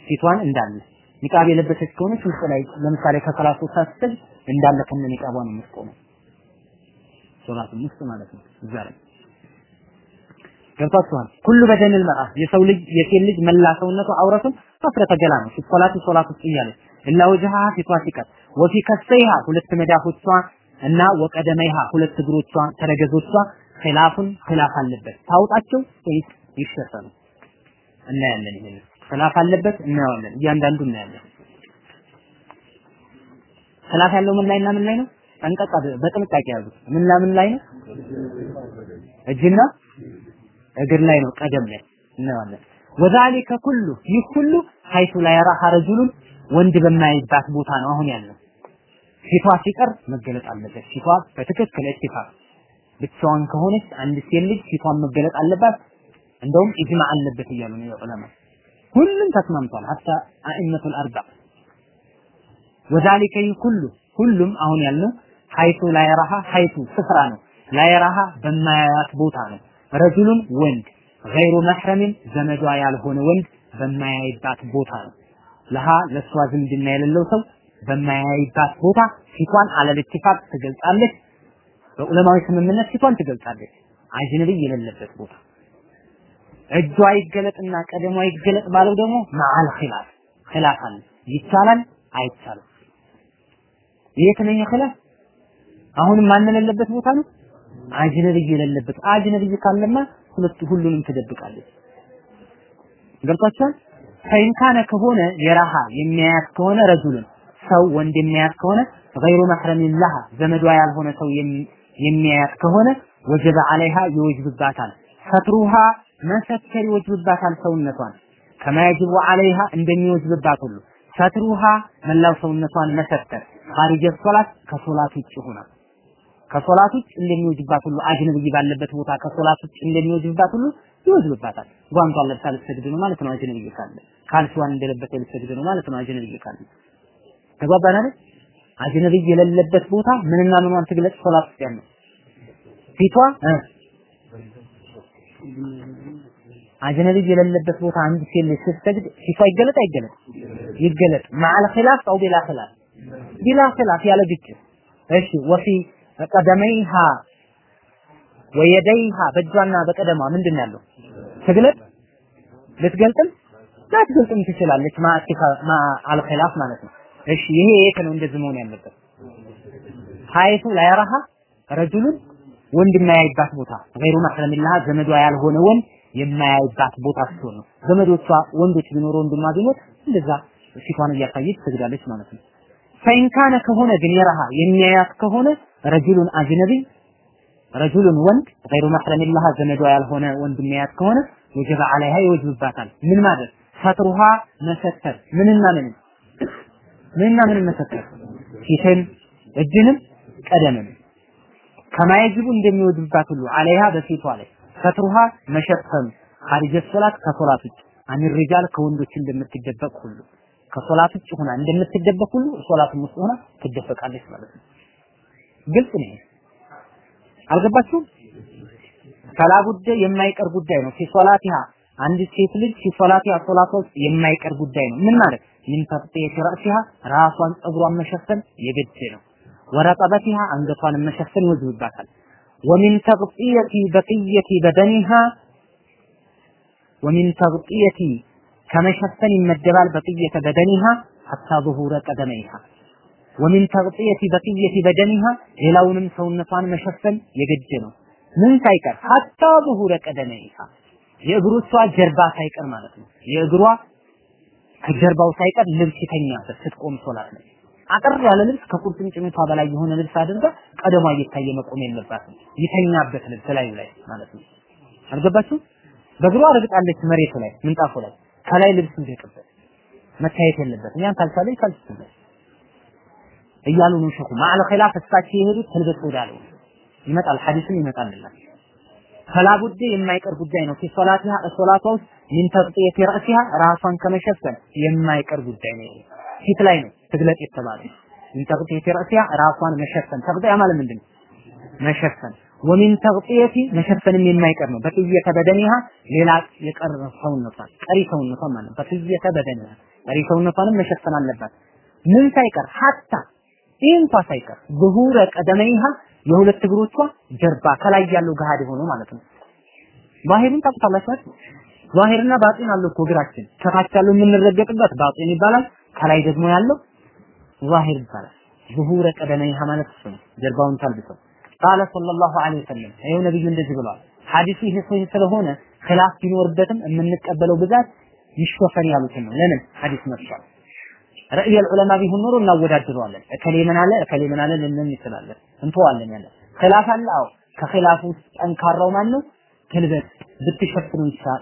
A: ፊቷን እንዳለ ኒቃብ የለበሰች ከሆነች ውስጥ ላይ ለምሳሌ ከሰላት ወጥታ ስትሰግድ እንዳለ ከነ ኒቃቧ ነው የምትቆመው። ሶላት ውስጥ ማለት ነው። እዛ ላይ ገብታችኋል። ኩሉ በደንል መርአ የሰው ልጅ የሴት ልጅ መላ ሰውነቱ አውረቱን ሀፍረተ ገላ ነው። ሶላት ሶላት ውስጥ እያለች ኢላ ወጅሃ ፊቷ ሲቀር ወፊ ከሰይሃ ሁለት መዳፎቿ እና ወቀደመይሃ ሁለት እግሮቿ ተረገዞቿ ኺላፉን ኺላፍ አለበት። ታውጣቸው ወይስ ይሸፈኑ? እናያለን። ይሄን ኺላፍ አለበት እናየዋለን። እያንዳንዱ እናያለን። ኺላፍ ያለው ምን ላይና ምን ላይ ነው? ጠንቀቅ በጥንቃቄ ያዙት። ምን ምን ላይ ነው? እጅና እግር ላይ ነው። ቀደም ላይ እናየዋለን። ወዛሊከ ኩሉ ይህ ሁሉ ሀይቱ ላይ የራሃ ረጁሉን ወንድ በማይባት ቦታ ነው አሁን ያለው። ፊቷ ሲቀር መገለጥ አለበት። ፊቷ በትክክል ኢትፋቅ ብቻዋን ከሆነች አንድ ሴት ልጅ ፊቷን መገለጥ አለባት። እንደውም ኢጅማ አለበት እያሉ ነው ዑለማ። ሁሉም ተስማምቷል። ሀታ አኢመቱል አርባ ወዛሊከ ኩሉ ሁሉም አሁን ያልነው ሀይቱ ላይ የራሃ ሀይቱ ስፍራ ነው። ላይ የራሃ በማያያት ቦታ ነው። ረጁሉን ወንድ ገይሩ መሕረምን ዘመዷ ያልሆነ ወንድ በማያይባት ቦታ ነው። ለሃ ለሷ ዝምድና የሌለው ሰው በማያይባት ቦታ ፊቷን አለል ኢትፋቅ ትገልጻለች። በዑለማዊ ስምምነት ፊቷን ትገልጻለች። አጅነቢ የሌለበት ቦታ እጇ ይገለጥና ቀደሟ ይገለጥ ባለው ደግሞ መዓል ኺላፍ ኺላፍ አለ። ይቻላል አይቻልም። የት ነው ኺላፍ? አሁንም ማን ቦታ ነው? አጅነብይ የሌለበት። አጅነብይ ካለማ ሁለቱ ሁሉንም ትደብቃለች። ገብቷችኋል? ፈኢንካነ ከሆነ የራሃ የሚያያት ከሆነ ረጁልን ሰው ወንድ የሚያያት ከሆነ ገይሩ መሕረሚን ለሃ ዘመዷ ያልሆነ ሰው የሚያያት ከሆነ ወጀበ አለይሃ ይወጅብባታል። ፈትሩሃ መሰተር ይወጅብባታል ሰውነቷን ከማ የጅቡ አለይሃ እንደሚወጅብባት ሁሉ ሰትሩሃ መላው ሰውነቷን መሰተር ኻሪጀ ሶላት ከሶላት ውጭ ሆና ከሶላት ውጭ እንደሚወጅባት ሁሉ አጅነብይ ባለበት ቦታ ከሶላት ውጭ እንደሚወጅባት ሁሉ ይወጅብባታል። ጓንቷን ለብሳ ልትሰግድ ነው ማለት ነው። አጅነብይ ካለ ካልሲዋን እንደለበሰ ልትሰግድ ነው ማለት ነው። አጅነብይ ካለ ተግባባን አይደል? አጅነብይ የሌለበት ቦታ ምንና ምኗን ትግለጽ? ሶላት ውስጥ ያለው ፊቷ አጅነብይ የሌለበት ቦታ አንድ ሴት ስትሰግድ ፊቷ ይገለጥ አይገለጥ? ይገለጥ። ማዓል ኺላፍ አው ቢላ ኺላፍ ቢላ ኺላፍ ያለ ግጭት። እሺ ወፊ ቀደመይሃ ወየደይሃ በእጇና በቀደሟ ምንድን ያለው? ትግለጥ ልትገልጥም ላትገልጥም ትችላለች። ማ አልኺላፍ ማለት ነው። እሺ ይሄ የት ነው እንደዚህ መሆን ያለበት? ሀይቱ ላያራሃ ረጁሉን ወንድ የማያይባት ቦታ ገይሩ መሕረሚላህ ዘመዷ ያልሆነ ወንድ የማያይባት ቦታ ስትሆን ነው። ዘመዶቿ ወንዶች ቢኖሩ ወንድሟ ቢኖር እንደዛ ፊቷን እያሳየች ትሰግዳለች ማለት ነው። ፈኢን ካነ ከሆነ ግን የረሃ የሚያያት ከሆነ ረጁሉን አጅነቢይ ረጁሉን ወንድ ገይሩ መሕረሚላህ ዘመዷ ያልሆነ ወንድ የሚያያት ከሆነ ወጀበ ዐለይሃ ይወጅብባታል። ምን ማለት? ሰትሩሃ መሰተር ምንና ምንም ምንና ምንም መሰተር ፊትን እጅንም ቀደምን። ከማየጅቡ እንደሚወጅባት ሁሉ አለይሃ በፊቷ ላይ። ሰትሩሃ መሸፈኑ። ኻሪጀ ሶላት ከሶላት ውጭ። አን ሪጃል ከወንዶች እንደምትደበቅ ሁሉ። ከሶላት ውጭ ሆና እንደምትደበቅ ሁሉ ሶላትም ውስጥ ሆና ትደበቃለች ማለት ነው። ግልጽ ነው። አልገባችሁም? ፈላቡደ የማይቀር ጉዳይ ነው። ፊሶላቲሃ አንድ ሴት ልጅ ፊሶላቲሃ ሶላቷ ውስጥ የማይቀር ጉዳይ ነው። ምን ማለት ምን ተቅጤት ረእሲሃ ራሷን ጸጉሯን መሸፈን የግድ ነው። ወረቀበቲሃ አንገቷን መሸፈን ይወጅብባታል። ወሚን ተቅጢየቲ በቅየቲ በደኒሃ ወሚን ተቅጢየቲ ከመሸፈን ይመደባል በቅየተ በደኒሃ ሐታ ዙሁረ ቀደመይሃ ወሚን ተቅጢየቲ በቅየቲ በደኒሃ ሌላውንም ሰውነቷን መሸፈን የግድ ነው። ምን ሳይቀር ሐታ ዙሁረ ቀደመይሃ የእግሮቿ ጀርባ ሳይቀር ማለት ነው። የእግሯ ከጀርባው ሳይቀር ልብስ ይተኛበት ስትቆም ሶላት ላይ ያለ ልብስ ከቁርጭምጭሚቷ በላይ የሆነ ልብስ አድርጋ ቀደሟ እየታየ መቆም የለባትም። ይተኛበት ልብስ ላይ ላይ ማለት ነው። አልገባችሁ? በእግሯ ረግጣለች መሬቱ ላይ ምንጣፉ ላይ ከላይ ልብስ ይደቅበት መታየት የለበትም። ያን ካልቻለች ካልቻለች እያሉ ነው ሸኹ ማዕለ ኺላፍ እሳቸው የሄዱት ትልበስ ወዳለው ይመጣል ሐዲስም ይመጣልናል። ፈላቡድ የማይቀር ጉዳይ ነው። ፊሶላቲሃ ሶላቷ ውስጥ ሚን ተቅጢየት ረእሲሃ ራሷን ከመሸፈን የማይቀር ጉዳይ ነው። ፊት ላይ ነው ትግለጥ የተባለ ሚን ተቅጢየት ረእሲሃ ራሷን መሸፈን ተቅጢያ ማለት ምንድን ነው? መሸፈን ወሚን ተቅጢየቲ መሸፈንም የማይቀር ነው። በቅየተ በደኒሃ ሌላ የቀረ ሰውነቷን ቀሪ ሰውነቷን ማለት በቅየተ በደኒሃ ቀሪ ሰውነቷንም መሸፈን አለባት። ምን ሳይቀር ሀታ ይህ እንኳ ሳይቀር ዙሁረ ቀደመይሃ የሁለት እግሮቿ ጀርባ ከላይ ያለው ገሃድ ሆኖ ማለት ነው። ዛሂሩን ታውቁታላችሁ አይደል? ዛሂርና ባጢን አለው እኮ እግራችን ከታች ያለው የምንረገጥበት ባጢን ይባላል። ከላይ ደግሞ ያለው ዛሂር ይባላል። ዙሁረ ቀደመይሃ ማለት እሱ ነው። ጀርባውን ታልብሰው ቃለ ሰለላሁ ዐለይሂ ወሰለም ይኸው ነብዩ እንደዚህ ብለዋል። ሐዲሱ ይሄ ሰሂህ ስለሆነ ኺላፍ ቢኖርበትም የምንቀበለው ብዛት ይሾፈን ያሉትን ነው። ለምን ሐዲስ መጥቷል። ረእየል ዑለማ ቢሆን ኖሮ እናወዳድረዋለን። እከሌ ምን አለ እከሌ ምን አለ ልንል እንችላለን። እንተዋለን ያለ ኺላፍ አለ። አዎ ከኺላፉ ውስጥ ጠንካራው ማን ነው? ትልበት ብትሸፍኑ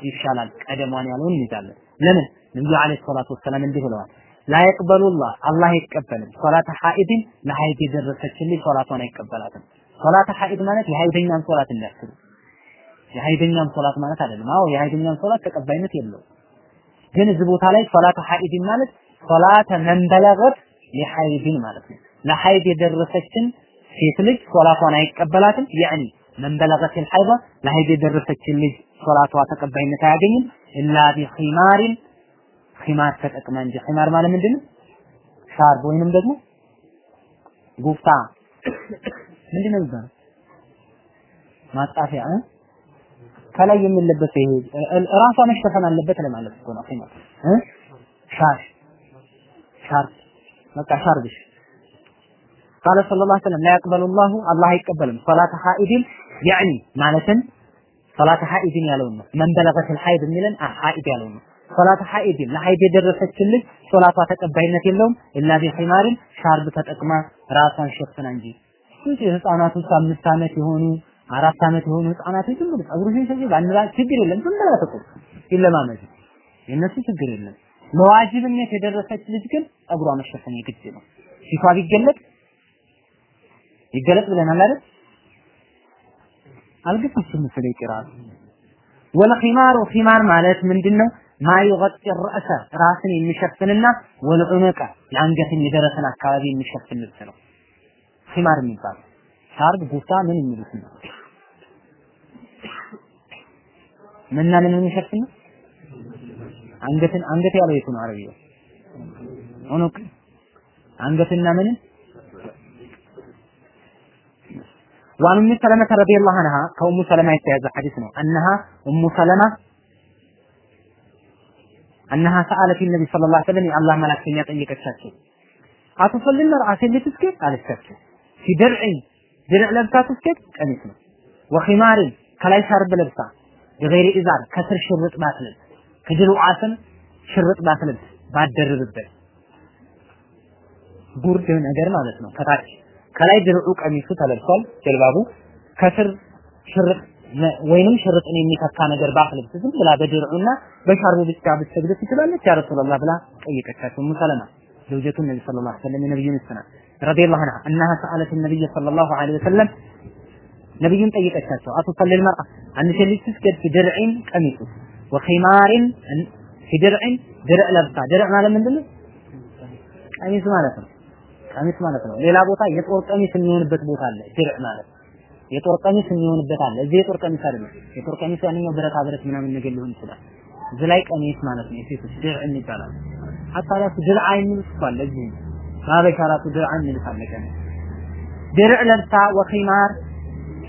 A: ይሻላል። ቀደሟን ያለውን እንይዛለን። ለምን ነብዩ عليه الصلاة والسلام እንዲህ ብለዋል። لا يقبل الله አላህ አይቀበልም صلاة حائض ለሐይድ የደረሰችን ሶላቷን አይቀበላትም። صلاة حائض ማለት የሐይደኛን ሶላት እንዳትሉ የሐይደኛን ሶላት ማለት አይደለም። አዎ የሐይደኛን ሶላት ተቀባይነት የለው። ግን እዚህ ቦታ ላይ صلاة حائض ማለት صلاة من بلغت لحيض ማለት ነው። ለሐይድ የደረሰችን ሴት ልጅ ሶላቷን አይቀበላትም። يعني من بلغت الحيض ለሐይድ የደረሰችን ልጅ ሶላቷ ተቀባይነት አያገኝም። ኢላ ቢኺማሪን ኺማር ተጠቅማ እንጂ። ኺማር ማለት ምንድን ሻርብ ወይንም ደግሞ ጉፍታ። ምንድን ነው ማጣፊያ ከላይ የሚለበሰው ይሄ ራሷ መሸፈን አለበት ለማለት እኮ ነው ኺማር። ሻሽ ሻርብ በቃ ሻርብሽ قال صلى الله عليه وسلم لا አላህ አይቀበልም። صلاة حائض يعني ማለትን صلاة حائض ያለውን ነው። من بلغت الحيض የሚለን ሐኢድ ያለውን ነው። ሶላተ حائض ለሐይድ የደረሰችን ልጅ ሶላቷ ተቀባይነት የለውም። إلا بخمار ሻርብ ተጠቅማ ራሷን ሸፍና እንጂ እንጂ ህፃናቶች አምስት ዓመት የሆኑ አራት ዓመት የሆኑ ህፃናቶች ዝም ብሎ ጸጉርሽን ሸጂ ባንራ ችግር የለም። ዝም ብላ ተቆም ይለማመድ የነሱ ችግር የለም። ለዋጅብነት የደረሰች ልጅ ግን ጸጉሯ መሸፈን የግድ ነው። ፊቷ ቢገለጥ ይገለጥ ብለናል አይደል? አልገባችሁም መሰለኝ ቅራአት ወልኺማሩ ኺማር ማለት ምንድነው? ማ ይغطي الرأس ራስን የሚሸፍንና ወልዑኑቀ የአንገትን የደረሰን አካባቢ የሚሸፍን ልብስ ነው። ኺማር የሚባለው ሻርብ፣ ጉሳ ምን የሚሉት ነው? ምንና ምን የሚሸፍን ነው? አንገትን አንገት ያለው የቱ ነው አረብያው ዑኑቅ አንገትና ምን وعن أم سلمة رضي الله عنها كأم سلمة يتياز حديثنا أنها أم سلمة أنها سألت النبي صلى الله عليه وسلم الله ملاك سنيا طيق الشاكي أتصلي المرأة اللي تسكت على الشاكي في درع درع لبسا تسكت قميص وخمار كلا يشارب لبسا بغير إزار كسر شرط ما تلبس ከጅሉዓትን ሽርጥ ባትለብስ ባደርብበት ጉርድ ነገር ማለት ነው። ከታች ከላይ ድርዑ ቀሚሱ ተለብሷል ጀልባቡ ከስር ሽርጥ ወይንም ሽርጥን የሚተካ ነገር ባትለብስ ዝም ብላ በድርዑና በሻርቡ ብቻ ብትሰግድ ትችላለች ያ ረሱላህ ብላ ጠየቀቻቸው። ኡሙ ሰለማ ዘውጀቱ ነብይ ሰለላሁ ዐለይሂ ወሰለም የነብዩ ሚስት ናት ረዲየላሁ ዐንሃ እነሃ ሰአለት ነብይ ሰለላሁ ዐለይሂ ወሰለም ነብዩን ጠየቀቻቸው። አቶ ሰለል መርአ አንድ ልጅ ስትሰግድ ድርዒን ቀሚሱ ወኺማሪን ፊድርዕን ድርዕ ለብሳ ድርዕ ማለት ምንድን ነው? ቀሚስ ማለት ነው። ቀሚስ ማለት ነው። ሌላ ቦታ የጦር ቀሚስ የሚሆንበት ቦታ አለ። ድርዕ ማለት የጦር ቀሚስ የሚሆንበት አለ። እዚህ የጦር ቀሚስ አይደለም። የጦር ቀሚስ ያንኛው ብረታ ብረት ምናምን ነገር ሊሆን ይችላል። እዚህ ላይ ቀሚስ ማለት ነው። የሴቶች ድርዕ ይባላል። ሀታ ራሱ ድርዓ የሚሉት እኮ አለ። እዚህ ማበሻ ራሱ ድርዓ የሚሉት አለ። ቀሚስ ድርዕ ለብሳ ወኺማር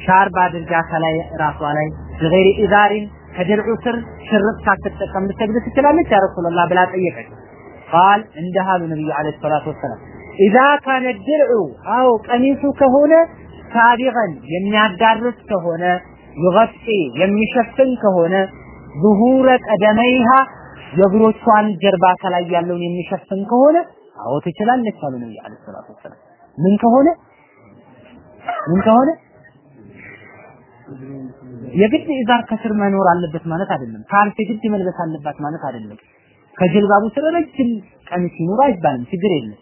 A: ሻርብ አድርጋ ከላይ ራሷ ላይ ብገይሪ ኢዛሪን ከድርዑ ስር ሽርጥ ሳትጠቀም ልትሰግድ ትችላለች? ያ ረሱላህ ብላ ጠየቀች። ቃል እንዲህ አሉ ነብዩ አለይሂ ሰላቱ ወሰላም ኢዛ ካነ ድርዑ አው ቀሚሱ ከሆነ ሳቢቀን የሚያዳርስ ከሆነ ዩገጢ የሚሸፍን ከሆነ ዙሁረ ቀደመይሃ የእግሮቿን ጀርባ ከላይ ያለውን የሚሸፍን ከሆነ አዎ ትችላለች አሉ ነብዩ አለይሂ ሰላቱ ወሰላም። ምን ከሆነ? ምን ከሆነ የግድ ኢዛር ከስር መኖር አለበት ማለት አይደለም። ካልሲ ግድ መልበስ አለባት ማለት አይደለም። ከጀልባቡ ስር ረጅም ቀሚስ ይኑር አይባልም፣ ችግር የለም።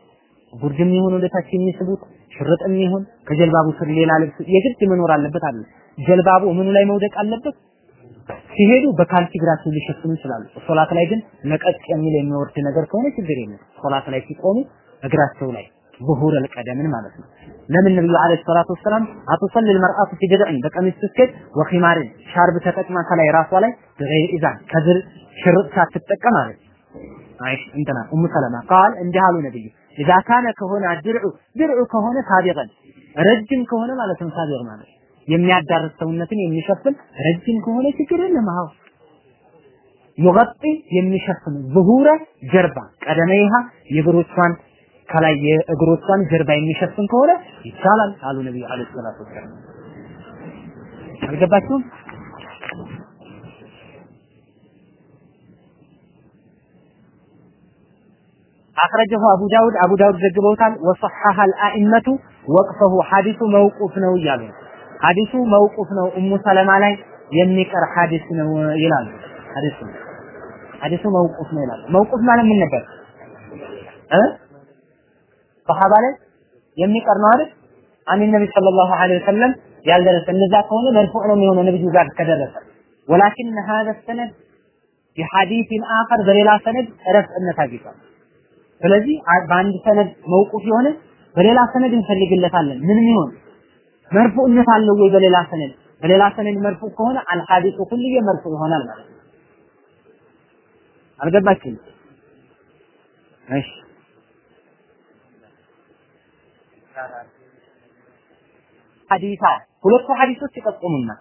A: ጉርድም ይሁን ወደታች የሚስቡት ሽርጥም ይሁን ከጀልባቡ ስር ሌላ ልብስ የግድ መኖር አለበት አይደለም። ጀልባቡ ምኑ ላይ መውደቅ አለበት? ሲሄዱ በካልሲ እግራቸው ሊሸፍኑ ይችላሉ። ሶላት ላይ ግን ነቀጥ የሚል የሚወርድ ነገር ከሆነ ችግር የለም። ሶላት ላይ ሲቆሙ እግራቸው ላይ ظهور القدምን ማለት ነው። ለምን ነብዩ አለይሂ ሰላቱ ወሰላም አትሰል المرأة في جدع በቀሚስ ስትሄድ ወኺማር ሻርብ ተጠቅማ ከላይ ራሷ ላይ በغير ኢዛን ከዝር ሽርጥ ሳትጠቀም አለች። አይሽ እንትና ኡሙ ሰለማ ቃል እንዲህ አሉ ነብዩ ኢዛ ካነ ከሆነ ድርዑ ድርዑ ከሆነ ሳቢቀን ረጅም ከሆነ ማለት ነው ሳቢቅ ማለት የሚያዳርስ ሰውነትን የሚሸፍን ረጅም ከሆነ ችግር የለም አዎ ሙገጢ የሚሸፍን ዙሁረ ጀርባ ቀደመይሃ የእግሮቿን ከላይ የእግሮቿን ጀርባ የሚሸፍን ከሆነ ይቻላል አሉ ነብዩ አለይሂ ሰላቱ ወሰላም። አልገባችሁም? አክረጀሁ አቡ ዳውድ አቡ ዳውድ ዘግበውታል። ወሰሐሐ አልአኢመቱ ወቅፈሁ ሐዲሱ መውቁፍ ነው እያሉ ሐዲሱ መውቁፍ ነው እሙ ሰለማ ላይ የሚቀር ሐዲስ ነው ይላሉ። ሐዲሱ ሐዲሱ መውቁፍ ነው ይላሉ። መውቁፍ ማለት ምን ነበር እ ሰሃባ ላይ የሚቀር ነው አይደል? አን ነቢ ሰለላሁ ዐለይሂ ወሰለም ያልደረሰ እንደዛ ከሆነ መርፉዕ ነው የሚሆነው ነብዩ ጋር ከደረሰ ወላኪን هذا السند بحديث آخر በሌላ ሰነድ ረፍዕነት አግኝቷል። ስለዚህ በአንድ ሰነድ መውቁፍ የሆነ በሌላ ሰነድ እንፈልግለታለን። ምንም ይሆን መርፉዕነት አለው ወይ በሌላ ሰነድ? በሌላ ሰነድ መርፉዕ ከሆነ አልሐዲሱ ሁልዬ መርፉዕ ይሆናል ማለት ነው። አልገባችሁም? እሺ ሐዲሳ ሁለቱ ሐዲሶች ይጠቁሙና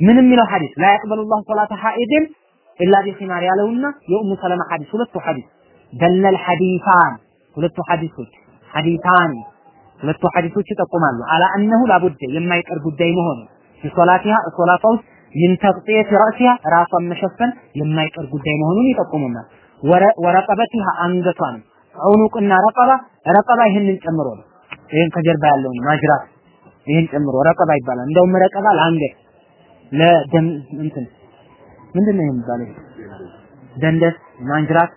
A: ምን የሚለው ሐዲስ ላ ያቅበሉ ላሁ ሶላተ ሐኢድን ኢላ ቢኺማር ያለውና የኡሙ ሰለማ ሐዲስ ሁለቱ ሐዲስ ደለል ሐዲሳን ሁለቱ ሐዲሶች ሐዲሳን ሁለቱ ሐዲሶች ይጠቁማሉ አላ አነሁ ላቡደ የማይቀር ጉዳይ መሆኑ ሶላቲሃ ሶላቷ ውስጥ ምን ተቅጤት ራሲያ ራሷን መሸፈን የማይቀር ጉዳይ መሆኑን ይጠቁሙናል ወረቀበቲሃ አንገቷን ዑኑቅና ረቀባ ረቀባ ይህንን ጨምሮ ነው ይህን ከጀርባ ያለውን ማጅራት ይህን ጨምሮ ረቀባ ይባላል። እንደውም ረቀባ ለአንገት ለደም እንትን ምንድን ነው የሚባለው? ደንደስ ማንጅራት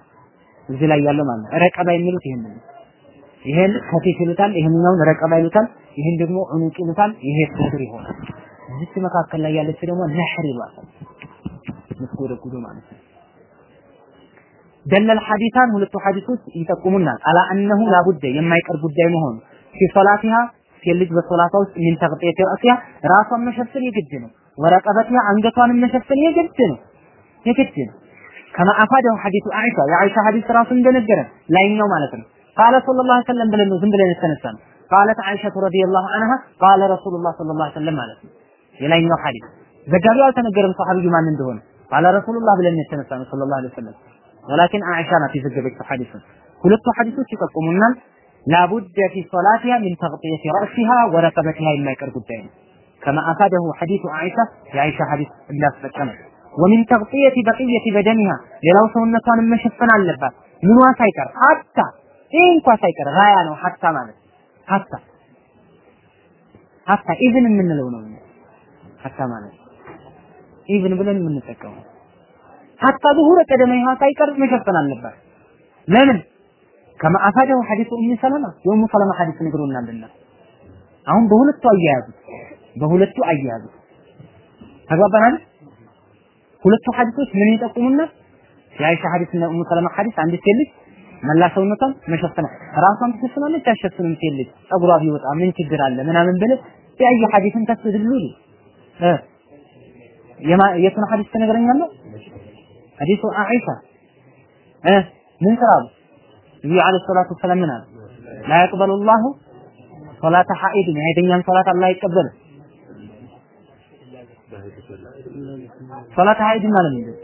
A: እዚህ ላይ ያለው ማለት ነው። ረቀባ የሚሉት ይሄን ነው። ይሄን ከፊት ይሉታል፣ ይሄንኛውን ረቀባ ይሉታል፣ ይሄን ደግሞ ዑኑቅ ይሉታል። ይሄ ሱትር ይሆናል። እዚች መካከል ላይ ያለችው ደግሞ ነህር ይሏታል። ምትጎደጉዱ ማለት ነው። ደለል ሐዲሳን ሁለቱ ሐዲሶች ይጠቁሙናል አላ አነሁ ላቡደ የማይቀር ጉዳይ መሆኑ ፊ ሶላቲሃ ሴት ልጅ በሶላቷ ውስጥ ምን ተቅጤት ራሲያ ራሷን መሸፈን የግድ ነው። ወረቀበቲሃ አንገቷንም መሸፈን የግድ ነው የግድ ነው። ከማ አፋደው ሐዲሱ አይሻ የአይሻ ሐዲስ ራሱ እንደነገረን ላይኛው ማለት ነው። ቃለ ሰለላሁ ዐለይሂ ወሰለም ብለን ነው ዝም ብለን የተነሳ ነው። ቃለት አይሻ ረዲየላሁ ዐንሃ ቃለ ረሱሉላህ ሰለላሁ ዐለይሂ ወሰለም ማለት ነው። የላይኛው ሐዲስ ዘጋቢው አልተነገረም ሰሐቢዩ ማን እንደሆነ ቃለ ረሱሉላህ ብለን የተነሳ ነው ሰለላሁ ዐለይሂ ወሰለም ወላኪን አይሻ ናት የዘገበችው ሐዲሱን። ሁለቱ ሐዲሶች ይጠቁሙናል لا بد في صلاتها من تغطية رأسها ورقبتها የማይቀር ጉዳይ ነው። كما أفاده ሐዲሱ አይሻ የአይሻ ሐዲስ እንዳስጠቀመ ومن تغطية بقية بدنها ሌላው ሰውነቷንም መሸፈን አለባት ምኗ ሳይቀር حتى ይህ እንኳ ሳይቀር ራያ ነው حتى ማለት حتى حتى even የምንለው ነው حتى ማለት even ብለን የምንጠቀመው ሀታ ዙሁረ ቀደመይሃ ሳይቀር መሸፈን አለባት ለምን ከማ አፋደሁ ሐዲሱ ኡሚ ሰለማ የኡሙ ሰለማ ሐዲስ ነግሮናልና አሁን በሁለቱ አያያዙት በሁለቱ አያያዙት ተግባባናል ሁለቱ ሐዲሶች ምን ይጠቁሙና? የአይሻ ሐዲስና ኡሙ ሰለማ ሐዲስ አንድ ሴት ልጅ መላ ሰውነቷን መሸፈን ራሷን ትሸፍናለች አሸፍንም ሴት ጸጉሯ ቢወጣ ምን ችግር አለ ምናምን ብለህ ያየ ሐዲስን ተስድሉ እ የቱን ሐዲስ ትነግረኛለህ ሐዲሱ አኢሻ። እ ምን ስራሉ ነብዩ አለይሂ ሰላቱ ወሰላም ምን አሉ ላ የቅበሉ ላሁ ሶላተ ሐኢድ የሄደኛን ሶላት አላህ አይቀበልም ሶላት ሐኢድ ማለት ነው?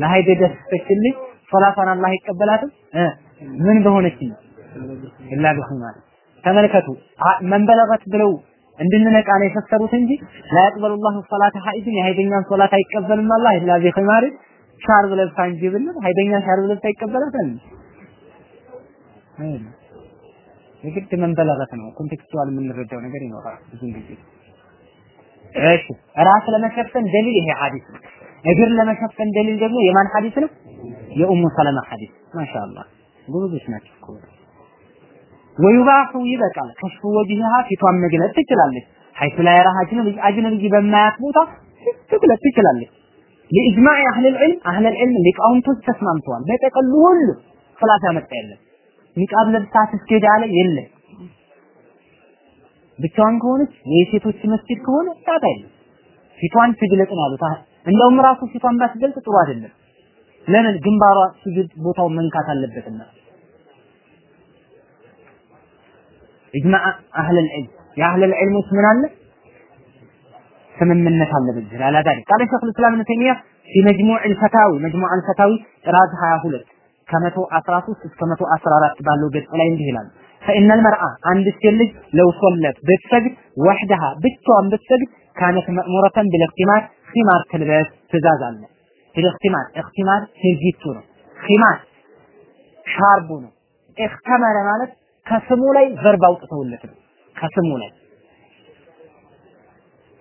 A: ለሐይድ የደረሰችልኝ ሶላቷን አላህ ይቀበላትም? እ ምን በሆነች ነው? ኢላ ቢኹማር ተመልከቱ من بلغت ብለው እንድንነቃ ነው የፈሰሩት እንጂ لا يقبل الله صلاة حائض የሐይደኛን ሶላት አይቀበልም አላህ። إلا بخمار ሻርብ ለብሳ እንጂ ብንል ሐይደኛ ሻርብ ለብሳ ይቀበላታል አይደለም። የግድ من بلغت ነው። contextual የምንረዳው ነገር ይኖራል ብዙ ጊዜ። እሺ ራስ ለመሸፈን ደሊል ይሄ ሐዲስ ነው። እግር ለመሸፈን ደሊል ደግሞ የማን ሐዲስ ነው? የኡሙ ሰለማ ሐዲስ። ማሻአላህ ጎበዞች ናቸው እኮ። ወይባሑ ይበቃል። ከሽፉ ወጅሃ ፊቷን መግለጥ ትችላለች። ሐይቱ ላይ ራህ አጅነብይ አጅነብይ በማያት ቦታ ትግለጥ ትችላለች። ለኢጅማዕ አህለል ዒልም አህለል ዒልም ሊቃውንቶች ተስማምተዋል። በጠቅሉ ሁሉ ኺላፍ ያመጣ የለም። ኒቃብ ለብሳት ስትሄድ አለ የለም። ብቻዋን ከሆነች የሴቶች መስጊድ ከሆነ ጣጣ ፊቷን ትግለጥ ነው አሉት። እንደውም ራሱ ፊቷን ባትገልጥ ጥሩ አይደለም። ለምን ግንባሯ ስጁድ ቦታው መንካት አለበትና ኢጅማዕ አህለል ዒልም የአህለል ዒልሞች ምን አለ ስምምነት አለ በዚህ ላይ አላዳሪ ቃለ ሸይኹል እስላም ኢብኑ ተይሚያ ፊ መጅሙዕ አልፈታዊ መጅሙዕ አልፈታዊ ጥራዝ 22 ከመቶ አስራ ሶስት እስከ መቶ አስራ አራት ባለው ገጽ ላይ እንዲህ ይላል ፈኢነል መርአ አንድ ሴት ልጅ ለው ሶለት ብትሰግድ ወህደሃ ብቻዋን ብትሰግድ ካነት መእሙረተን ቢልእክቲማር ኺማር ትልበስ ትእዛዝ አለ። ቢልእክቲማር እክቲማር ሴጂቱ ነው። ኺማር ሻርቡ ነው። እክተመረ ማለት ከስሙ ላይ ቨርብ አውጥተውለት ነው። ከስሙ ላይ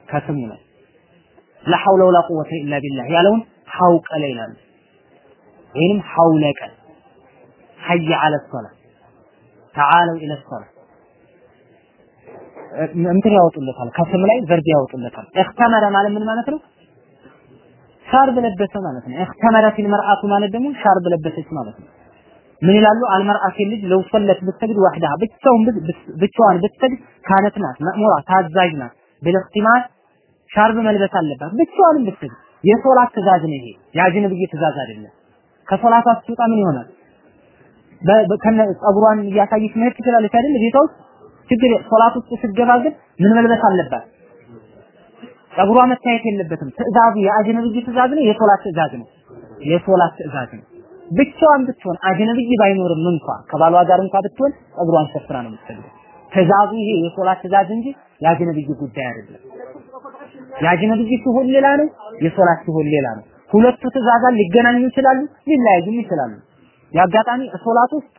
A: ከስሙ ላይ ላ ሐውለ ወላ ቁወተ ኢላ ሐየ ዐለ ሶላ ተዓለው ኢለ ሶላ እንትን ያወጡለታል ከስም ላይ ቨርብ ያወጡለታል። እክተመረ ማለት ምን ማለት ነው? ሻርብ ለበሰ ማለት ነው። እክተመረ ፊል መርአቱ ማለት ደግሞ ሻርብ ለበሰች ማለት ነው። ምን ይላሉ? አልመርአ ልጅ ለው ሰለት ብትሰግድ ዋህዳ ብቻውን ብቻዋን ብትሰግድ ካነት ናት መእሙራ ታዛዥ ናት። ብልእክቲማር ሻርብ መልበስ አለባት ብቻዋንም ብትሰግድ። የሶላት ትእዛዝ ነው ይሄ። የአጅነብይ ትእዛዝ አይደለም። ከሶላቷ ስትወጣ ምን ይሆናል ጸጉሯን እያሳየች መሄድ ትችላለች አይደል? ቤቷ ውስጥ ችግር ሶላት ውስጥ ስትገባ ግን ምን መልበስ አለባት? ጸጉሯ መታየት የለበትም። ትእዛዙ የአጅነብይ ትእዛዝ ነው። የሶላት ትእዛዝ ነው። የሶላት ትእዛዝ ነው። ብቻዋን ብትሆን አጅነብይ ባይኖርም እንኳ ከባሏ ጋር እንኳ ብትሆን ጸጉሯን ሸፍና ነው የምትሰግደው። ትእዛዙ ይሄ የሶላት ትእዛዝ እንጂ የአጅነብይ ጉዳይ አይደለም። የአጅነብይ ሲሆን ሌላ ነው የሶላት ሲሆን ሌላ ነው። ሁለቱ ትእዛዛት ሊገናኙ ይችላሉ ሊለያዩም ይችላሉ የአጋጣሚ ሶላት ውስጥ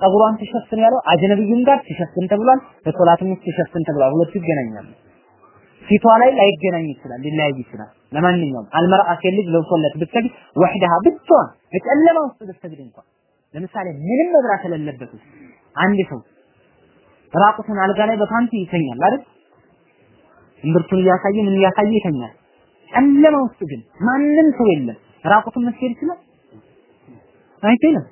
A: ጸጉሯን ትሸፍን ያለው አጅነብይም ጋር ትሸፍን ተብሏል በሶላትም ውስጥ ትሸፍን ተብሏል። ሁለቱ ይገናኛሉ። ፊቷ ላይ ላይገናኝ ይችላል ሊለያይ ይችላል። ለማንኛውም አልመርአ ሴት ልጅ ለውሶለት ብትሰግድ ወህደሃ ብቻዋን በጨለማ ውስጥ ብትሰግድ እንኳን ለምሳሌ ምንም መብራት ውስጥ አንድ ሰው ራቁቱን አልጋ ላይ በፓንቲ ይተኛል አይደል? እምብርቱን እያሳየ ምን እያሳየ ይተኛል? ጨለማ ውስጥ ግን ማንም ሰው የለም። ራቁቱን መስገድ ይችላል አይችልም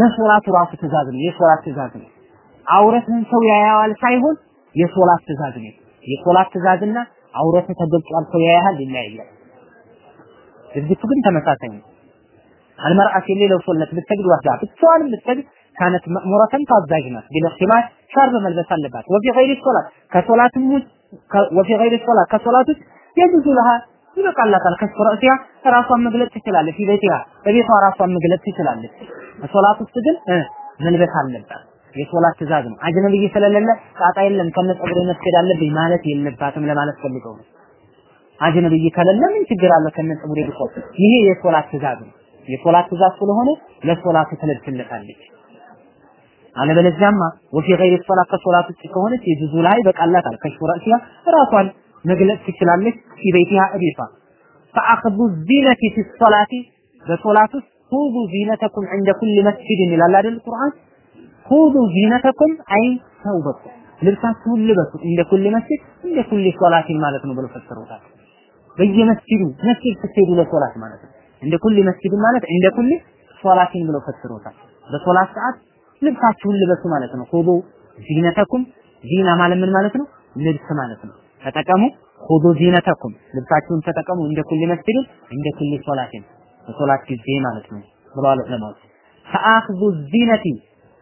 A: ለሶላቱ ራሱ ትእዛዝ ነው። የሶላት ትእዛዝ ነው። አውረትን ሰው ያያዋል ሳይሆን የሶላት ትእዛዝ ነው። የሶላት ትእዛዝና አውረት ተገልጿል ሰው ያያል ይለያያል ድርጊቱ ግን ተመሳሳይ ነው። አልመርአ ሴት ሌለው ሶለት ብትሰግድ ወህዳ ብቻዋንም ብትሰግድ ካነት መእሙረተን ታዛዥ ናት። ቢልእክቲማር ሻርብ መልበስ አለባት። ወፊ ገይሪ ሶላት ከሶላትም ወፊ ገይሪ ሶላት ከሶላት ውስጥ የጁዙ ለሃ ይበቃላታል ከስፈ ረእሲያ ራሷን መግለጽ ትችላለች ፊቤቲያ በቤቷ ራሷን መግለጽ ትችላለች ሶላት ውስጥ ግን መልበስ አለባት የሶላት ትእዛዝ ነው። አጅነብይ ስለሌለ ጣጣ የለም ከነ ጸጉሬ መስገድ አለብኝ ማለት የለባትም ለማለት ፈልገው ነው። አጅነብይ ከሌለ ምን ችግር አለ ከነ ጸጉሬ ብቆም? ይሄ የሶላት ትእዛዝ ነው። የሶላት ትእዛዝ ስለሆነ ለሶላት ትለብስለታለች። አለበለዚያማ ወፊ ገይሪ ሶላት ከሶላት ውጭ ከሆነች የጁዙ ላይ በቃላታል ከሹራሲያ ራሷን መግለጽ ትችላለች። ፊቤቲሃ እቤቷ ፈአኽዙ ዚነቲ ፊ ሶላቲ በሶላት ውስጥ ሁዙ ዚነተኩም ዕንደ ኩል መስጂድን ይላል አይደል ቁርአን ሁዙ ዚነተኩም አይ ተውበኩም ልብሳችሁን ልበሱ እንደ ኩል መስጂድ እንደ ኩል ሶላቲን ማለት ነው ብሎ ፈሰሩታል። በየመስጂዱ መስጂድ ስትሄዱ ለሶላት ማለት ነው። እንደ ኩል መስጂድ ማለት እንደ ኩል ሶላቲን ብሎ ፈስሮታል። በሶላት ሰዓት ልብሳችሁን ልበሱ ማለት ነው። ሁዙ ዚነተኩም ዚና ማለት ምን ማለት ነው? ልብስ ማለት ነው። ተጠቀሙ ሁዙ ዚነተኩም ልብሳችሁን ተጠቀሙ እንደ ኩል መስጂድ እንደ ኩል ሶላቲን በሶላት ጊዜ ማለት ነው ብለዋል ዑለማዎች። ፈአኽዙ ዚነቲ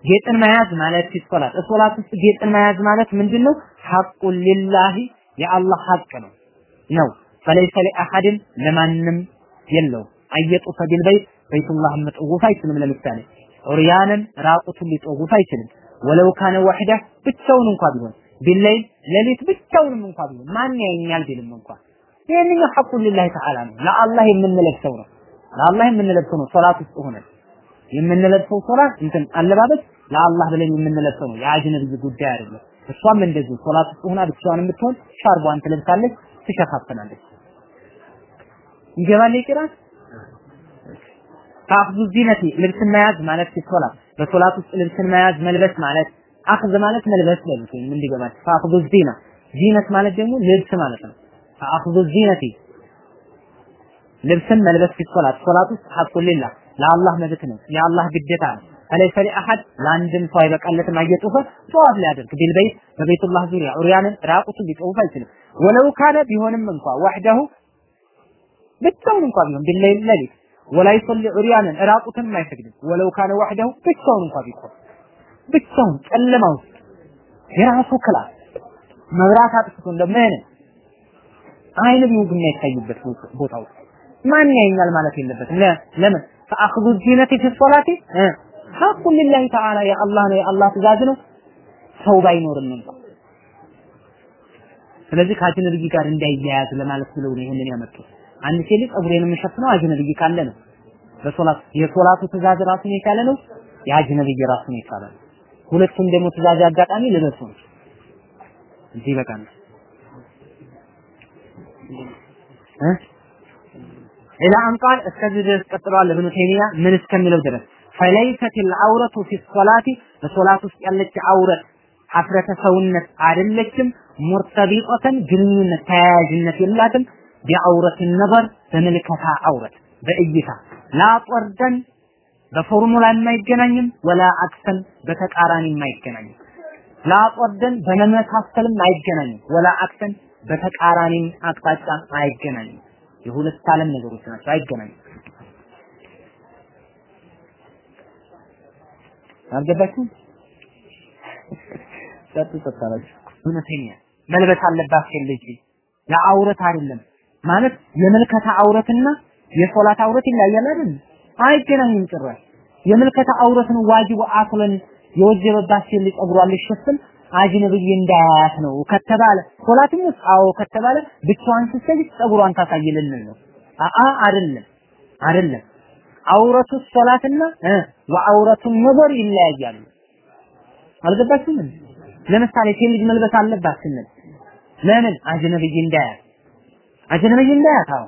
A: ጌጥን መያዝ ማለት ሶላት ሶላት ውስጥ ጌጥን መያዝ ማለት ምንድነው? ሐቁን ሊላሂ የአላህ ሐቅ ነው ነው ፈለይሰ ሊአሐድን ለማንም የለውም አየጡፈ ቢልበይት በይቱላህ መጠወፍ አይችልም። ለምሳሌ ዑርያንን ራቁቱን ሊጠወፍ አይችልም። ወለው ካነ ወሕደ ብቻውን እንኳ ቢሆን ቢለይል ሌሊት ብቻውንም እንኳ ቢሆን ማን ያየኛል ቢልም እንኳ ይህንኛው ሐቁን ሊላሂ ተዓላ ነው። ለአላህ የምንለብሰው ነው። ለአላህ የምንለብሰው ነው። ሶላት ውስጥ ሆነን የምንለብሰው ሶላት እንትን አለባበስ ለአላህ ብለን የምንለብሰው ነው። የአጅነብይ ጉዳይ አይደለም። እሷም እንደዚህ ሶላት ውስጥ ሆና ብቻዋን የምትሆን ሻርቧን ትለብሳለች፣ ትሸፋፍናለች። ይገባል ይቅራል ከአኽዙ ዚነቲ ልብስን መያዝ ማለት ሲሶላት በሶላት ውስጥ ልብስን መያዝ መልበስ ማለት አኽዝ ማለት መልበስ በሉት ወይም እንዲገባችሁ ከአኽዙ ዚና ዚነት ማለት ደግሞ ልብስ ማለት ነው። ከአኽዙ ዚነቲ ልብስን መልበስ ሲሶላት ሶላት ውስጥ ሐቁ ሊላህ ለአላህ መብት ነው፣ የአላህ ግዴታ ነው። ፈለይሰ ሊአሐድ ለአንድም ሰው አይበቃለትም አየጡፈ ጠዋፍ ሊያደርግ ቢልበይት በቤቱላህ ዙሪያ ዑርያንን ራቁቱን ሊጠውፍ አይችልም። ወለው ካነ ቢሆንም እንኳ ወሕደሁ ብቻውን እንኳ ቢሆን ቢለይል ሌሊት ወላ ይሰሊ ዑርያንን ራቁትን አይሰግድም። ወለው ካነ ወሕደሁ ብቻውን እንኳ ቢሆን ብቻውን ጨለማ ውስጥ የራሱ class መብራት አጥፍቶ እንደምን አይን ቢውግ የማይታይበት ቦታ ውስጥ ማን ያየኛል ማለት የለበትም። ለምን ፈአኽዙ ዚነቲ ፊ ሶላቲ ሐቁ ሊላሂ ተዓላ የአላህ ነው የአላህ ትእዛዝ ነው። ሰው ባይኖርም ስለዚህ ከአጅነብይ ጋር እንዳይያያዝ ለማለት ብለው ነው ይሄንን ያመጡት። አንድ ሴት ልጅ ጸጉሬን የምሸፍነው አጅነብይ ካለ ነው። በሶላት የሶላቱ ትእዛዝ ራሱን የቻለ ነው። የአጅነብይ ራሱን የቻለ ነው። ሁለቱም ደግሞ ትእዛዝ አጋጣሚ ለነሱ ነው። እዚህ በቃ ነው እ ኢላ አንቃል እስከዚህ ድረስ ቀጥለዋል ኢብኑ ተይሚያ ምን እስከሚለው ድረስ ፈለይሰት አልዐውረቱ ፊ ሶላቲ በሶላት ውስጥ ያለች አውረት ሐፍረተ ሰውነት አይደለችም። ሙርተቢጠተን ግንኙነት ተያያዥነት የላትም። ቢዐውረት ነበር በምልከታ አውረት በእይታ ላ በፎርሙላ የማይገናኝም ወላ አክሰን በተቃራኒ የማይገናኝም ላ ጠርደን በመመሳሰልም አይገናኝም። ወላ አክሰን በተቃራኒም አቅጣጫ አይገናኝም። የሁለት ዓለም ነገሮች ናቸው አይገናኝም። አልገባችሁም? ጸጥ ጸጥ እውነተኛ መልበስ አለባት ልጅ ለአውረት አይደለም ማለት የምልከታ አውረትና የሶላት አውረት ይለያያል አይደል? አይገናኝም ጭራሽ። የምልከታ አውረትን ዋጅቡ አክለን የወጀበባት ሴት ጸጉሯን ልሸፍን አጅነብይ እንዳያያት ነው ከተባለ ሶላትም ውስጥ አዎ ከተባለ ብቻዋን ስትሰግድ ጸጉሯን ታሳይልን ነው። አአ አይደለም አይደለም። አውረቱ ሶላትና ወአውረቱ ነዘር ይለያያሉ። አልገባችሁም? ለምሳሌ ሴት ልጅ መልበስ አለባት ስንል ለምን አጅነብይ እንዳያት አጅነብይ እንዳያት አዎ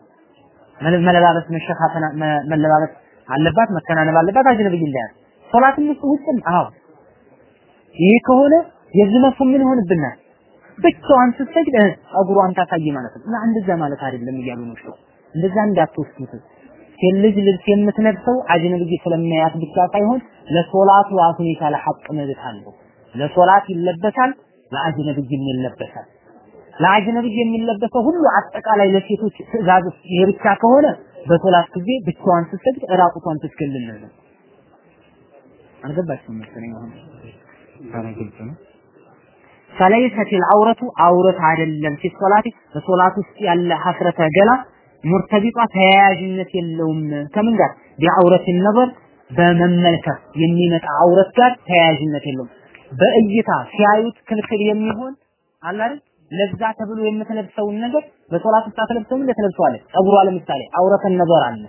A: መለባበስ መሸፋፈን መለባበስ አለባት መከናነብ አለባት አጅነብይ እንዳያት ሶላትም ውስጥ ውስጥም አዎ። ይሄ ከሆነ የዚህ ምን ይሆንብናል? ብቻዋን ስትሰግድ ጸጉሯን ታሳይ ማለት ነው። እና እንደዛ ማለት አይደለም እያሉ ነው ሰው እንደዛ እንዳትወስዱት። ሴት ልብስ የምትለብሰው አጅነብይ ስለሚያያት ብቻ ሳይሆን ለሶላቱ ራሱን የቻለ ሐቅ መብት አለው። ለሶላት ይለበሳል ለአጅነብይም ይለበሳል። ለአጅነብይ የሚለበሰው ሁሉ አጠቃላይ ለሴቶች ትእዛዝ ይሄ ብቻ ከሆነ በሶላት ጊዜ ብቻዋን ስትሰግድ ራቁቷን ትስገድልናለ። አልገባችሁም መሰለኝ አሁን? ግልጽ አውረቱ አውረት አይደለም ሲሶላት በሶላት ውስጥ ያለ ሐፍረተ ገላ ሙርተቢጧ ተያያዥነት የለውም። ከምን ጋር? ቢአውረት ነበር በመመልከት የሚመጣ አውረት ጋር ተያያዥነት የለውም። በእይታ ሲያዩት ክልክል የሚሆን አለ ለዛ ተብሎ የምትለብሰውን ነገር በሶላት ውስጥ አትለብሰውም እንደ ትለብሰዋለች። ጸጉሯ ለምሳሌ አውረተን ነገር አለ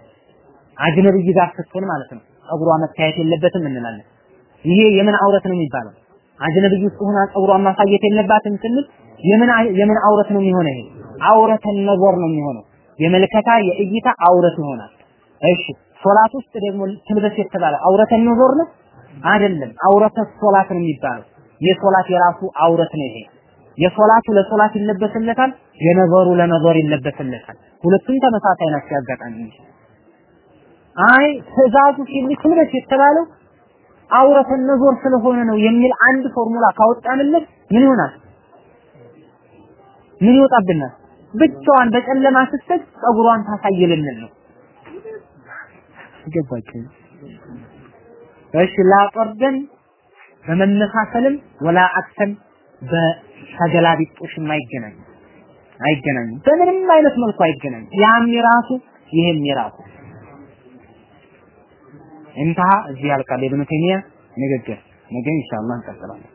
A: አጅነብይ ጋር ስትሆን ማለት ነው። ጸጉሯ መታየት የለበትም እንላለን። ይሄ የምን አውረት ነው የሚባለው? አጅነብይ ውስጥ ሆና ጸጉሯን ማሳየት የለባትም ስንል የምን የምን አውረት ነው የሚሆነው? ይሄ አውረተን ነገር ነው የሚሆነው። የመልከታ የእይታ አውረት ይሆናል። እሺ ሶላት ውስጥ ደግሞ ትልበስ የተባለ አውረተን ነገር ነው አይደለም። አውረተ ሶላት ነው የሚባለው። የሶላት የራሱ አውረት ነው ይሄ። የሶላቱ ለሶላት ይለበስለታል፣ የነገሩ ለነገር ይለበስለታል። ሁለቱም ተመሳሳይ ናቸው ያጋጣሚ አይ ትእዛዙ ሲልክልበት የተባለው አውረተን ነዞር ስለሆነ ነው የሚል አንድ ፎርሙላ ካወጣንለት ምን ይሆናል? ምን ይወጣብናል? ብቻዋን በጨለማ ስትሰጥ ጸጉሯን ታሳይልንን ነው። ገባችሁ? እሺ ላጠርደን በመመሳሰልም ወላ አክሰን በተገላቢጦሽም አይገናኝም አይገናኝም። በምንም አይነት መልኩ አይገናኝም። ያም የራሱ ይሄም የራሱ እንታ እዚህ ያልቃል። ኢብኑ ተይሚያ ንግግር ነገ ኢንሻአላህ እንቀጥላለን።